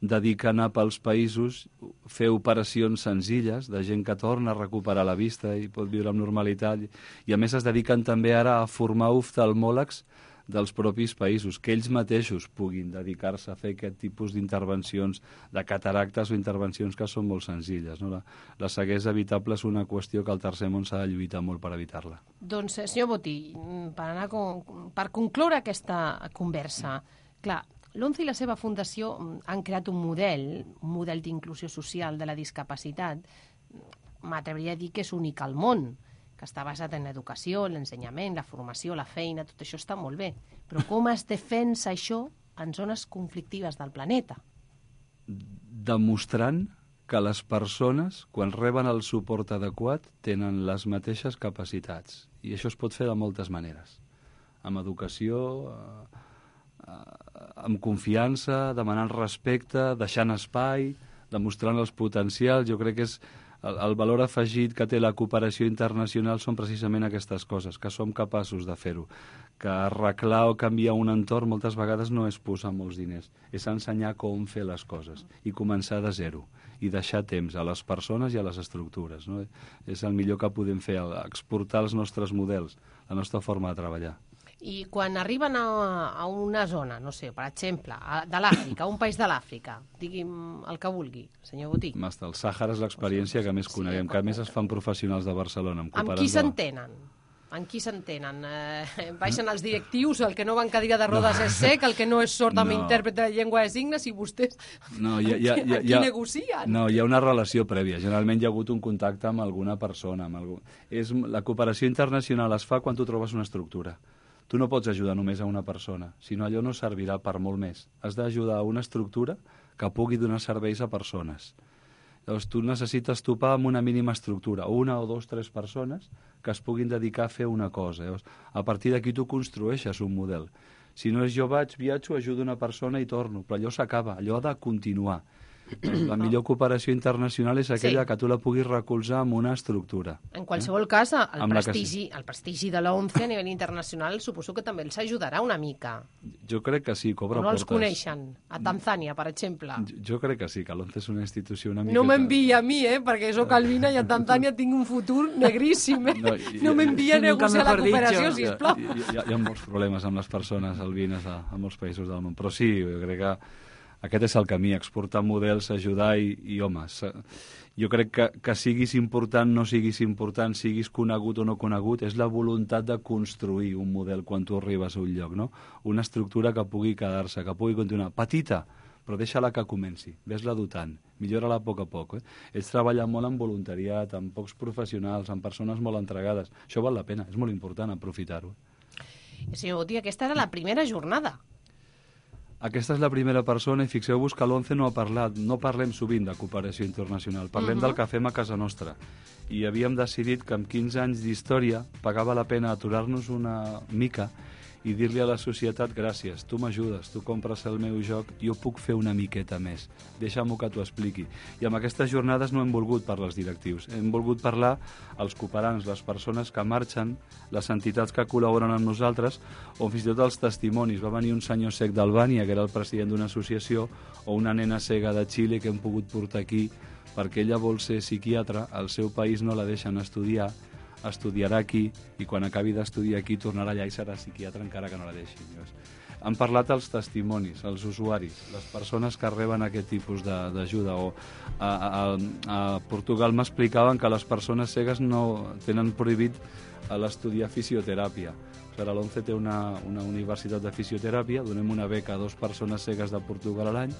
dedica a anar pels països, fer operacions senzilles de gent que torna a recuperar la vista i pot viure amb normalitat. I a més es dediquen també ara a formar oftalmòlegs dels propis països, que ells mateixos puguin dedicar-se a fer aquest tipus d'intervencions de cataractes o intervencions que són molt senzilles. No? La, la ceguesa evitable és una qüestió que el tercer món s'ha de lluitar molt per evitar-la. Doncs, eh, senyor Botí, mm, per, anar con, per concloure aquesta conversa, clar, l'ONCE i la seva fundació mm, han creat un model, un model d'inclusió social de la discapacitat, m'atreviria a dir que és únic al món, que està basat en l'educació, l'ensenyament, la formació, la feina, tot això està molt bé. Però com es defensa això en zones conflictives del planeta? Demostrant que les persones, quan reben el suport adequat, tenen les mateixes capacitats. I això es pot fer de moltes maneres. Amb educació, eh, amb confiança, demanant respecte, deixant espai, demostrant els potencials. Jo crec que és el, el valor afegit que té la cooperació internacional són precisament aquestes coses, que som capaços de fer-ho. Que arreglar o canviar un entorn moltes vegades no és posar molts diners, és ensenyar com fer les coses i començar de zero i deixar temps a les persones i a les estructures. No? És el millor que podem fer, exportar els nostres models, la nostra forma de treballar. I quan arriben a, a una zona, no sé, per exemple, a, de l'Àfrica, a un país de l'Àfrica, digui'm el que vulgui, senyor Botí, Hasta el Sàhara és l'experiència que més coneguem, que més es fan professionals de Barcelona. Amb, amb qui s'entenen? Amb qui s'entenen? Eh, baixen els directius, el que no va en cadira de rodes és sec, el que no és sord amb No. intèrpret de llengua de signes, i vostès No, hi ha, [laughs] hi ha, hi ha, hi ha, negocien. No, hi ha una relació prèvia. Generalment hi ha hagut un contacte amb alguna persona. Amb algú... és, la cooperació internacional es fa quan tu trobes una estructura. Tu no pots ajudar només a una persona, sinó allò no servirà per molt més. Has d'ajudar a una estructura que pugui donar serveis a persones. Llavors, tu necessites topar amb una mínima estructura, una o dos, tres persones que es puguin dedicar a fer una cosa. Llavors, a partir d'aquí tu construeixes un model. Si no és jo vaig, viatjo, ajudo una persona i torno, però allò s'acaba, allò ha de continuar. La millor cooperació internacional és aquella Sí. que tu la puguis recolzar amb una estructura. En qualsevol cas, el Amb prestigi, el prestigi de la ONCE a nivell internacional suposo que també els ajudarà una mica. Jo crec que sí, cobra O no els portes. coneixen? A Tanzània, per exemple. Jo, jo crec que sí, que l'ONCE és una institució una mica... No m'envia a mi, eh, perquè sóc albina i a Tanzània tinc un futur negríssim. Eh? No, i- No m'envia a negociar la dicho. cooperació, Hi ha, sisplau. hi, ha, hi ha molts problemes amb les persones albines a, a molts països del món, però sí, jo crec que aquest és el camí, exportar models, ajudar i, i home, jo crec que, que siguis important, no siguis important, siguis conegut o no conegut, és la voluntat de construir un model quan tu arribes a un lloc, no? Una estructura que pugui quedar-se, que pugui continuar. Petita, però deixa-la que comenci, ves-la dotant, millora-la a poc a poc. Eh? Ells treballen molt en voluntariat, amb pocs professionals, amb persones molt entregades. Això val la pena, és molt important aprofitar-ho. Senyor Botí, aquesta era la primera jornada. Aquesta és la primera persona i fixeu-vos que l'ONCE no ha parlat, no parlem sovint de cooperació internacional, parlem Mhm. del que fem a casa nostra. I havíem decidit que amb 15 anys d'història pagava la pena aturar-nos una mica i dir-li a la societat gràcies, tu m'ajudes, tu compres el meu joc, jo puc fer una miqueta més. Deixa-m'ho que t'ho expliqui. I amb aquestes jornades no hem volgut parlar als directius, hem volgut parlar als cooperants, les persones que marxen, les entitats que col·laboren amb nosaltres, o fins i tot els testimonis. Va venir un senyor sec d'Albània, que era el president d'una associació, o una nena cega de Xile que hem pogut portar aquí perquè ella vol ser psiquiatra, al seu país no la deixen estudiar, estudiarà aquí i quan acabi d'estudiar aquí tornarà allà i serà psiquiatre encara que no la deixin. Llavors, han parlat els testimonis, els usuaris, les persones que reben aquest tipus d'ajuda. O a, a, a Portugal m'explicaven que les persones cegues no tenen prohibit a l'estudiar fisioteràpia. Sigui, l'ONCE té una, una universitat de fisioteràpia, donem una beca a dues persones cegues de Portugal a l'any,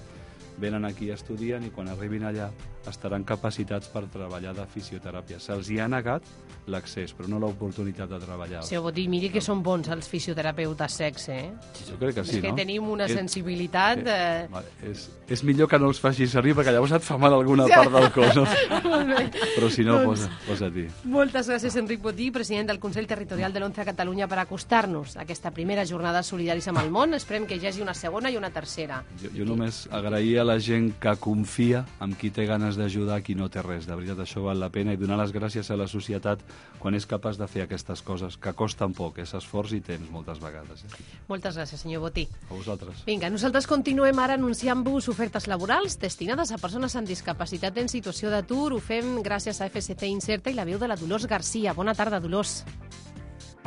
venen aquí, estudien i quan arribin allà estaran capacitats per treballar de fisioteràpia. Se'ls hi ha negat l'accés, però no l'oportunitat de treballar. Si ho vull dir, miri que són bons els fisioterapeutes secs, eh? Jo crec que sí, és que no? tenim una És- sensibilitat... Eh... Vale, és, és millor que no els facis servir perquè llavors et fa mal alguna Sí. part del cos, no? [laughs] Molt bé. Però si no, Doncs- posa, posa-t'hi. Moltes gràcies, Enric Botí, president del Consell Territorial de l'ONCE a Catalunya, per acostar-nos a aquesta primera jornada solidaris amb el món. Esperem que hi hagi una segona i una tercera. Jo, jo només agrair a la gent que confia en qui té ganes d'ajudar qui no té res. De veritat, això val la pena i donar les gràcies a la societat quan és capaç de fer aquestes coses, que costen poc, és esforç i temps moltes vegades. Eh? Moltes gràcies, senyor Botí. A vosaltres. Vinga, nosaltres continuem ara anunciant-vos ofertes laborals destinades a persones amb discapacitat en situació d'atur. Ho fem gràcies a FSC Incerta i la veu de la Dolors Garcia. Bona tarda, Dolors.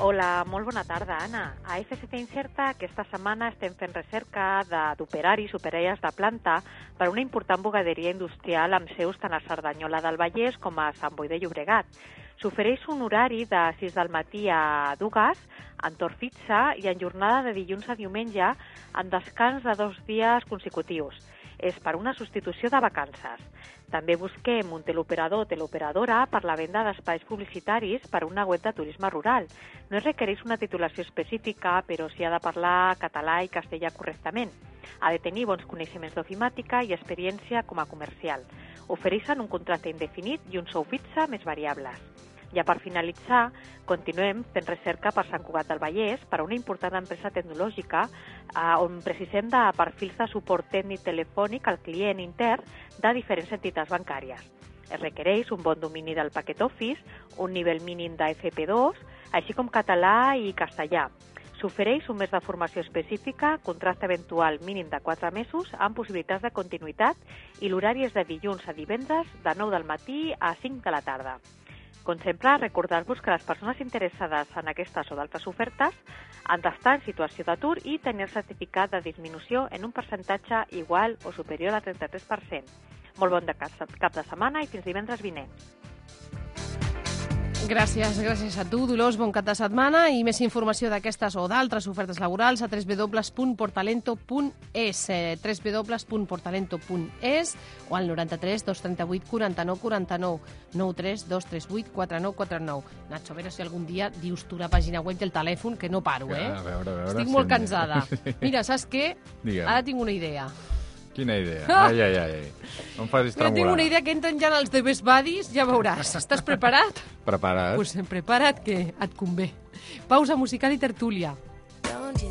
Hola, molt bona tarda, Anna. A FST Incerta aquesta setmana estem fent recerca d'operaris, operàries de planta per una important bugaderia industrial amb seus tant a Cerdanyola del Vallès com a Sant Boi de Llobregat. S'ofereix un horari de 6 del matí a dues, en torn fixa i en jornada de dilluns a diumenge amb descans de dos dies consecutius. És per una substitució de vacances. També busquem un teleoperador o teleoperadora per la venda d'espais publicitaris per a una web de turisme rural. No es requereix una titulació específica, però s'hi ha de parlar català i castellà correctament. Ha de tenir bons coneixements d'ofimàtica i experiència com a comercial. Ofereixen un contracte indefinit i un sou fixe més variables. Ja per finalitzar, continuem fent recerca per Sant Cugat del Vallès per a una important empresa tecnològica eh, on precisem de perfils de suport tècnic telefònic al client intern de diferents entitats bancàries. Es requereix un bon domini del paquet Office, un nivell mínim de FP2, així com català i castellà. S'ofereix un mes de formació específica, contracte eventual mínim de 4 mesos, amb possibilitats de continuïtat i l'horari és de dilluns a divendres de 9 del matí a 5 de la tarda. Com sempre, recordar-vos que les persones interessades en aquestes o d'altres ofertes han d'estar en situació d'atur i tenir certificat de disminució en un percentatge igual o superior al 33%. Molt bon de cap de setmana i fins divendres vinent. Gràcies, gràcies a tu, Dolors. Bon cap de setmana i més informació d'aquestes o d'altres ofertes laborals a www.portalento.es www.portalento.es o al 93 238 49 49 93 238 49 49 Nacho, a veure si algun dia dius tu la pàgina web del telèfon, que no paro, eh? A veure, a veure... Estic molt cansada. [laughs] Mira, saps què? Digue'm. Ara tinc una idea. Quina idea? Ai, ai, ai. No em facis Mira, tinc tremolar. una idea que entren ja els de Best Buddies, ja veuràs. [laughs] Estàs preparat? Preparat? Pues prepara't, que et convé. Pausa musical i tertúlia. Don't you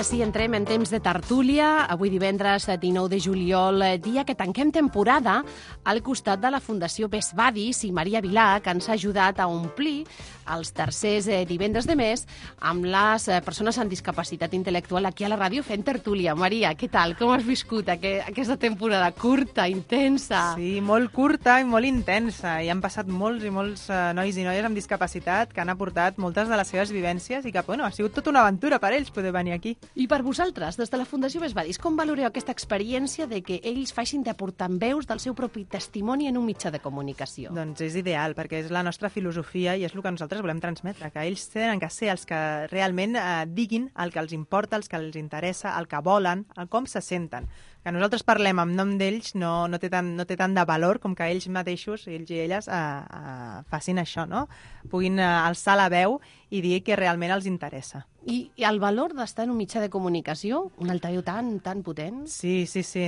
Ara sí, entrem en temps de tertúlia. Avui divendres eh, 19 de juliol, eh, dia que tanquem temporada al costat de la Fundació Besvadis i Maria Vilà, que ens ha ajudat a omplir els tercers eh, divendres de mes amb les eh, persones amb discapacitat intel·lectual aquí a la ràdio fent tertúlia. Maria, què tal? Com has viscut aqu aquesta temporada curta, intensa? Sí, molt curta i molt intensa. I han passat molts i molts eh, nois i noies amb discapacitat que han aportat moltes de les seves vivències i que, bueno, ha sigut tota una aventura per ells poder venir aquí. I per vosaltres, des de la Fundació Besvadis, com valoreu aquesta experiència de que ells facin d'aportar veus del seu propi testimoni en un mitjà de comunicació? Doncs és ideal, perquè és la nostra filosofia i és el que nosaltres volem transmetre, que ells tenen que ser els que realment eh, diguin el que els importa, els que els interessa, el que volen, el com se senten. Que nosaltres parlem en nom d'ells no, no, té tant, no té tant de valor com que ells mateixos, ells i elles, eh, eh, facin això, no? Puguin eh, alçar la veu i dir que realment els interessa. I, I el valor d'estar en un mitjà de comunicació, un altaveu tan, tan potent? Sí, sí, sí.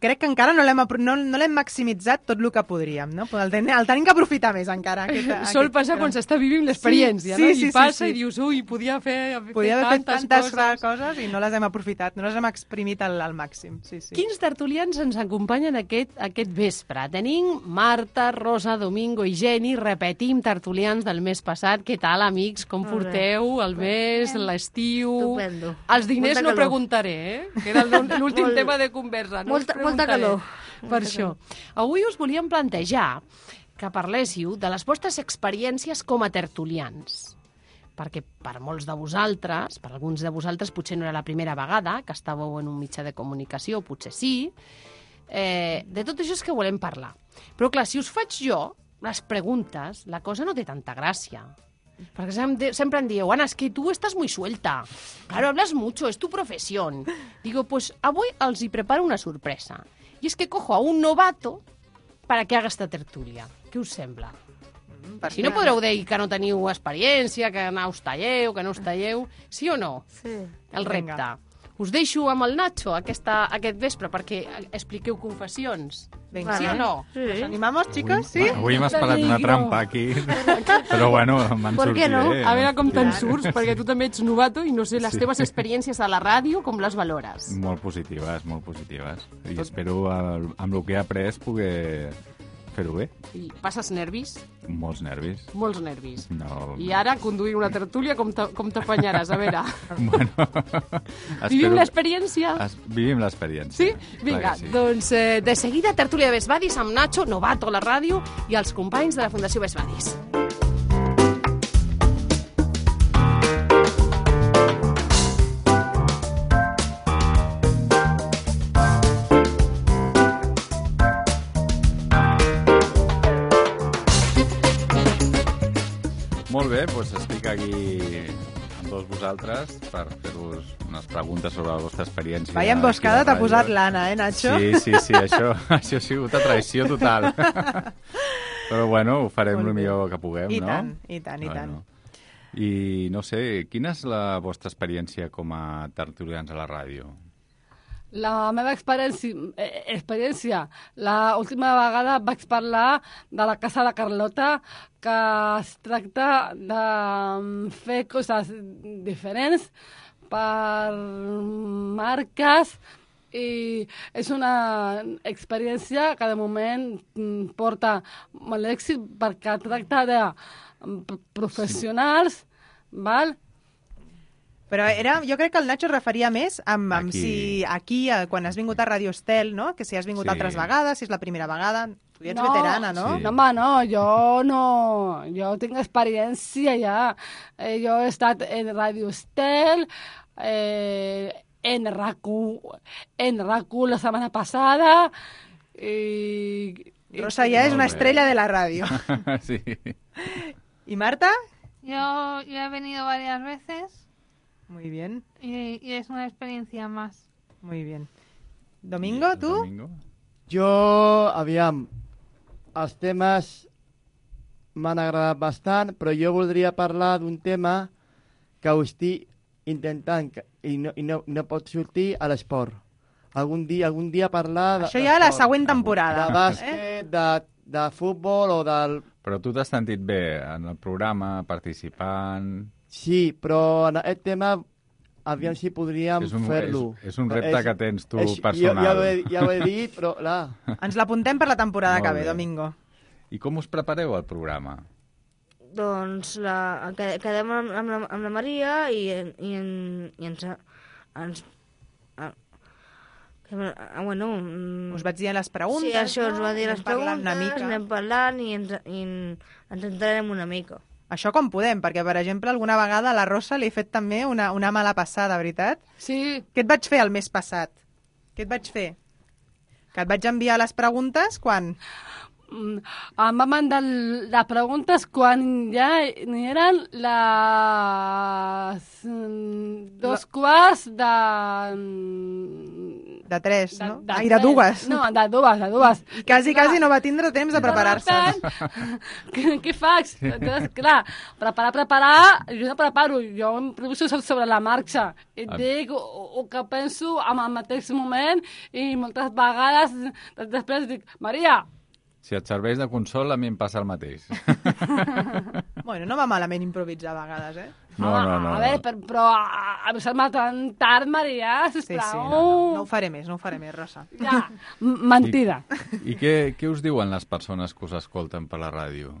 Crec que encara no l'hem no, no l'hem maximitzat tot el que podríem, no? Però el, ten, el tenim que aprofitar més encara. Aquest, [laughs] Sol aquest- passar quan s'està vivint l'experiència, Sí, no? sí, sí, I passa sí, sí. i dius, ui, podia fer, fer Podia haver fet tantes, tantes coses. coses. i no les hem aprofitat, no les hem exprimit al, al màxim. Sí, sí. Quins tertulians ens acompanyen aquest, aquest vespre? Tenim Marta, Rosa, Domingo i Geni, repetim tertulians del mes passat. Què tal, amics? Com porteu el mes, l'estiu? Els diners Molta no calor. preguntaré, eh? Que era l'ú- [laughs] l'últim tema de conversa. No molta- molta calor. Per Molta això. Avui us volíem plantejar que parléssiu de les vostres experiències com a tertulians perquè per molts de vosaltres, per alguns de vosaltres potser no era la primera vegada que estàveu en un mitjà de comunicació, potser sí, eh, de tot això és que volem parlar. Però clar, si us faig jo les preguntes, la cosa no té tanta gràcia. Sempre, sempre em dieu, Ana, es que tú estás muy suelta. Claro, hablas mucho, es tu profesión. Digo, pues avui els hi preparo una sorpresa. I és que cojo a un novato para que haga esta tertúlia. Què us sembla? Si no podreu dir que no teniu experiència, que no us talleu, que no us talleu, sí o no? Sí. El repte. Vinga. Us deixo amb el Nacho aquesta, aquest vespre perquè expliqueu confessions. Vinga. Sí o no? Sí. ¿Nos animamos, chicos? Sí? Avui m'has parat una trampa aquí, [laughs] però bueno, me'n sortiré. A veure com te'n Sí. surts, perquè tu també ets novato i no sé les Sí. teves experiències a la ràdio com les valores. Molt positives, molt positives. I espero, eh, amb el que he après, poder fer-ho bé. I passes nervis? Molts nervis. Molts nervis. No, I ara conduir una tertúlia com t'apanyaràs? A veure, [laughs] bueno, vivim l'experiència? Es, vivim l'experiència. Sí? Vinga, sí. doncs eh, de seguida tertúlia de Besvadis amb Nacho, novato a la ràdio, i els companys de la Fundació Besvadis. Molt bé, doncs estic aquí amb tots vosaltres per fer-vos unes preguntes sobre la vostra experiència. Vaya emboscada t'ha posat l'Anna, eh, Nacho? Sí, sí, sí, això, [laughs] això ha sigut a traïció total. [laughs] Però bueno, ho farem Molt el millor que puguem, I no? tant, i tant, i tant. I no sé, quina és la vostra experiència com a tertulians a la ràdio? La meva experiència, eh, experiència, la última vegada vaig parlar de la casa de Carlota, que es tracta de mm, fer coses diferents per marques i és una experiència que de moment mm, porta molt èxit perquè tracta de mm, professionals, val? Però era, jo crec que el Nacho es referia més amb, amb Aquí. si aquí, eh, quan has vingut a Radio Estel, no? que si has vingut Sí. altres vegades, si és la primera vegada, tu ja ets veterana, no? No, home, no, jo no... Jo tinc experiència ja. Eh, jo he estat en Radio Estel, eh, en RAC1, en RAC1 la setmana passada, i... i- Rosa ja és una estrella de la ràdio. [laughs] sí. ¿Y Marta? Yo, yo he venido varias veces Muy bien, y, y es una experiencia más. muy bien. Domingo, tu? Jo, aviam, els temes m'han agradat bastant, però jo voldria parlar d'un tema que ho estic intentant que- i no, i no, no pot sortir a l'esport. Algun dia, algun dia parlar... De, Això ja a la següent temporada. De bàsquet, de, de futbol o del... Però tu t'has sentit bé en el programa, participant... Sí, però en aquest tema aviam si podríem És un- fer-lo. és- és un repte que tens tu és- personal. Jo, ja, ho he, ja ho he dit, però clar... [laughs] Ens l'apuntem per la temporada Molt que ve, bé. Domingo. I com us prepareu al programa? Doncs la, que- quedem amb, amb, la, amb la Maria i, i, en, i ens... ens ah, que, ah, bueno, mm, Us vaig dir les preguntes, Sí, això no? ens va dir les preguntes, una mica. anem parlant i ens, i ens entrarem una mica. Això com podem, perquè, per exemple, alguna vegada a la Rosa li he fet també una, una mala passada, veritat? Sí. Què et vaig fer el mes passat? Què et vaig fer? Que et vaig enviar les preguntes quan... Mm, em va mandar les preguntes quan ja eren les mm, dos quarts de... mm, De tres, no? de Ai, de dues. No, de dues, de dues. Quasi, quasi no va tindre temps de preparar-se. [laughs] Què, què faig? Entonces, clar, preparar, preparar, jo no preparo, jo improviso sobre la marxa. I Ah. dic o, o que penso en el mateix moment i moltes vegades des- després dic, Maria, Si et serveix de consol, a mi em passa el mateix. [laughs] Bueno, no va malament improvisar a vegades, eh? No, no, no. a veure, per, però a- avisar-me tan tard, Maria, Sí, sisplau. sí, no, no, no ho faré més, no ho faré més, Rosa. Ja, mentida. I què, què us diuen les persones que us escolten per la ràdio?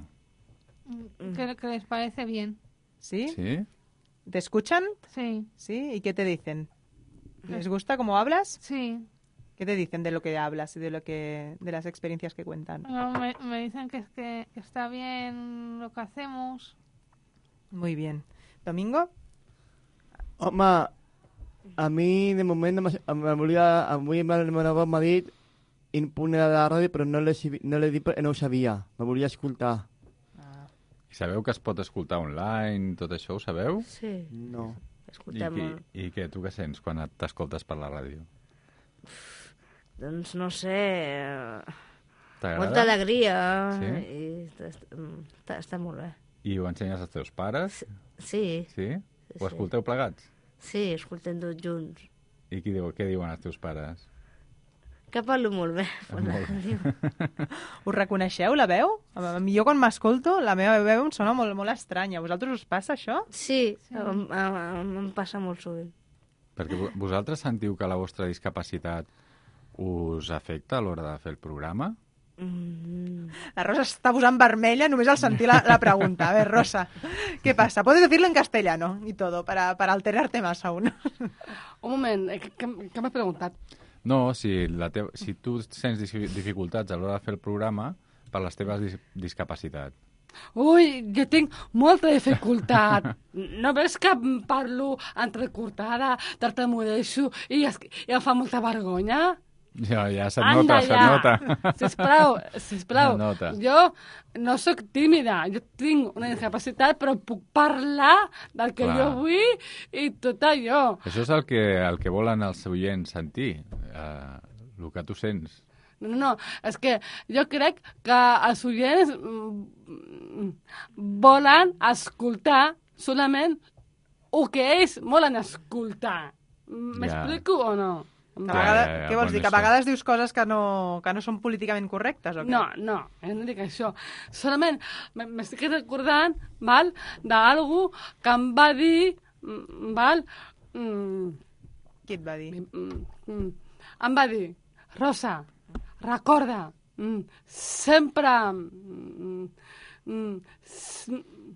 Que, que les parece bien. ¿Sí? Sí? ¿Te escuchan? Sí. ¿Sí? ¿Y qué te dicen? ¿Les gusta cómo hablas? Sí. ¿Qué te dicen de lo que hablas y de lo que de las experiencias que cuentan? No, me, me dicen que, es que, que está bien lo que hacemos. Muy bien. ¿Domingo? Home, a mi de moment no m'ha- em volia, avui el meu nebot m'ha dit impune de la ràdio, però no l'he no dit perquè no ho sabia. Me volia escoltar. I sabeu que es pot escoltar online, tot això, ho sabeu? Sí. No. I, Escoltem qui, molt. I què, tu què sents quan t'escoltes per la ràdio? Doncs no sé... eh, T'agrada? Molta alegria. Sí? I està, està, està molt bé. I ho ensenyes als teus pares? Sí, Sí? Sí, Ho escolteu plegats? sí, escoltem tots junts. I qui diu, què diuen els teus pares? Que parlo molt bé. [laughs] Molt bé. Us reconeixeu la veu? A mi jo quan m'escolto, la meva veu em sona molt, molt estranya. A vosaltres us passa això? Sí, em, em, em passa molt sovint. Perquè vo- vosaltres sentiu que la vostra discapacitat us afecta a l'hora de fer el programa? Mm, La Rosa està posant vermella només al sentir la, la pregunta. A ver, Rosa, ¿qué pasa? Puedes decirlo en castellano y todo, para, para alterarte más aún. Un moment, què, què m'has preguntat? No, si, la teva, si tu sents dificultats a l'hora de fer el programa per les teves dis discapacitats. Ui, jo tinc molta dificultat. [laughs] No veus que parlo entrecortada, tartamudeixo i, es, i em fa molta vergonya? Ja, ja se't Anda, nota, se't ja. nota. [laughs] Sisplau, sisplau. Nota. Jo no sóc tímida, jo tinc una discapacitat, però puc parlar del que Clar. jo vull i tot allò. Això és el que, el que volen els oients sentir, eh, el que tu sents. No, no, és que jo crec que els oients mm, volen escoltar solament el que ells volen escoltar. M'explico o no? Que a vegades, què vols dir? Que a vegades dius coses que no, que no són políticament correctes o què? No, no, jo no dic això. Solament m'estic recordant, val, d'algú que em va dir, mm, val, mm, Qui et va dir? mm, mm, em va dir, Rosa, recorda, mm, sempre... mm, mm,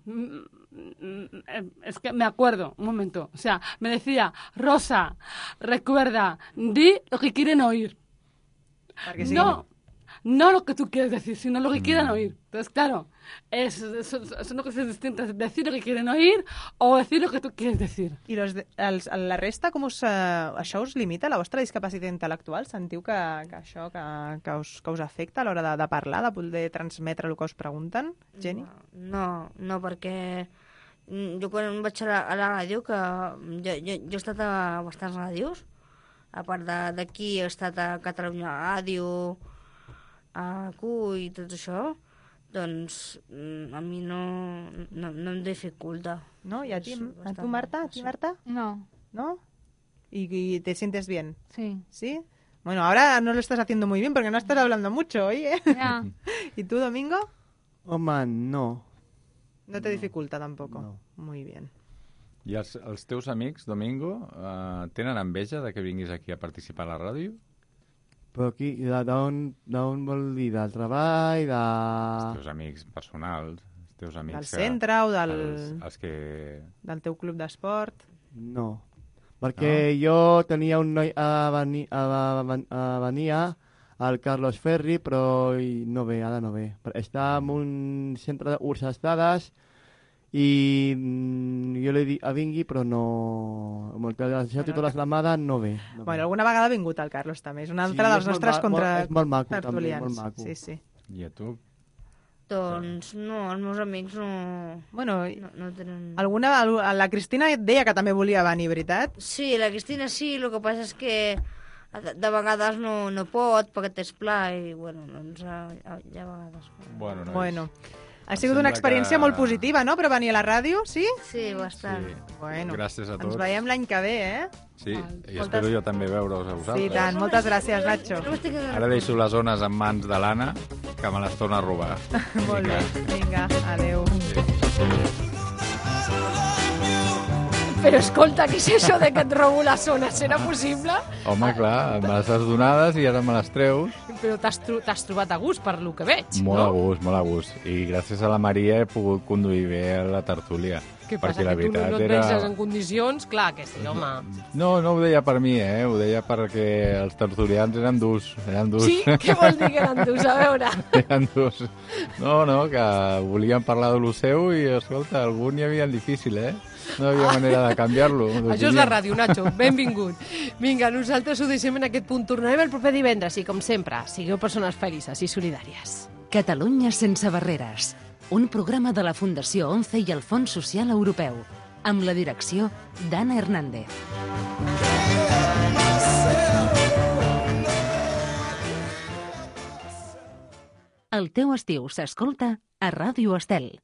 mm, mm, eh, es que me acuerdo, un momento. O sea, me decía, Rosa, recuerda, di lo que quieren oír. No, no lo que tú quieres decir, sino lo que quieran Mm. oír. Entonces, claro, es, son, son cosas distintas. Decir lo que quieren oír o decir lo que tú quieres decir. I los de, els, la resta, com us, uh, això us limita, la vostra discapacitat intel·lectual? Sentiu que, que això que, que, us, que us afecta a l'hora de, de parlar, de poder transmetre el que us pregunten? Jenny? No, no, perquè mm, jo quan vaig a la, a la ràdio, que jo, jo, jo he estat a bastants ràdios, a part de- d'aquí he estat a Catalunya Ràdio, a Q i tot això, doncs mm, a mi no, no, no em dificulta. No? I a ti, a tu Marta? A ti, Marta? No. ¿No? ¿Y, y te sientes bien? Sí. ¿Sí? Bueno, ahora no lo estás haciendo muy bien porque no estás hablando mucho hoy, ¿eh? Ya. [laughs] ¿Y tú, Domingo? Home, no. No te dificulta tampoco. No. Muy bien. I els, els teus amics, Domingo, eh, tenen enveja de que vinguis aquí a participar a la ràdio? Però aquí, de- d'on vol dir? Del treball, de... Els teus amics personals, els teus amics... Del que- centre o del- Els, els que... Del teu club d'esport? No. Perquè jo tenia un noi a, venir, a, a, a venia al Carlos Ferri, però i no ve, ara no ve. Està en un centre d'urses dades i mm, jo li dic a vingui, però no... Amb el que això té totes la mà no ve. No ve. Bueno, alguna vegada ha vingut el Carlos, també. És un altre Sí, dels nostres contra... molt- és molt maco, també, tertulians. molt maco. Sí, sí. I a tu? Doncs no, els meus amics no... Bueno, no, no tenen... Alguna, la Cristina et deia que també volia venir, veritat? Sí, la Cristina sí, el que passa és que de, de vegades no, no pot perquè té pla i, bueno, doncs a, a, hi ha vegades... Bueno, nois, Bueno, ha sigut una experiència que- molt positiva, no?, per venir a la ràdio, sí? Sí, bastant. Sí. Bueno, Gràcies a ens tots. veiem l'any que ve, eh? Sí, i Moltes- espero jo també veure-us a vosaltres. Sí, tant. Moltes gràcies, Nacho. Ara deixo les zones en mans de l'Anna, que me les torna a robar. [laughs] Molt bé. Vinga, adeu. Però escolta, què és això de que et robo la zona? Serà possible? Home, clar, me les has donades i ara me les treus. Però t'has tro t'has trobat a gust, per lo que veig, Molt a no? gust, molt a gust. I gràcies a la Maria he pogut conduir bé la tertúlia. Què passa, la que tu no, no et era... en condicions? Clar que sí, home. No, no ho deia per mi, eh? Ho deia perquè els tertulians eren durs. Eren durs. Sí? Què vol dir que eren durs? A veure. [laughs] eren durs. No, no, que volien parlar de lo seu i, escolta, algun hi havia difícil, eh? No hi havia manera de canviar-lo. Això és la ràdio, Nacho. Benvingut. Vinga, nosaltres ho deixem en aquest punt. Tornarem el proper divendres i, com sempre, sigueu persones felices i solidàries. Catalunya sense barreres. Un programa de la Fundació ONCE i el Fons Social Europeu. Amb la direcció d'Anna Hernández. El teu estiu s'escolta a Ràdio Estel.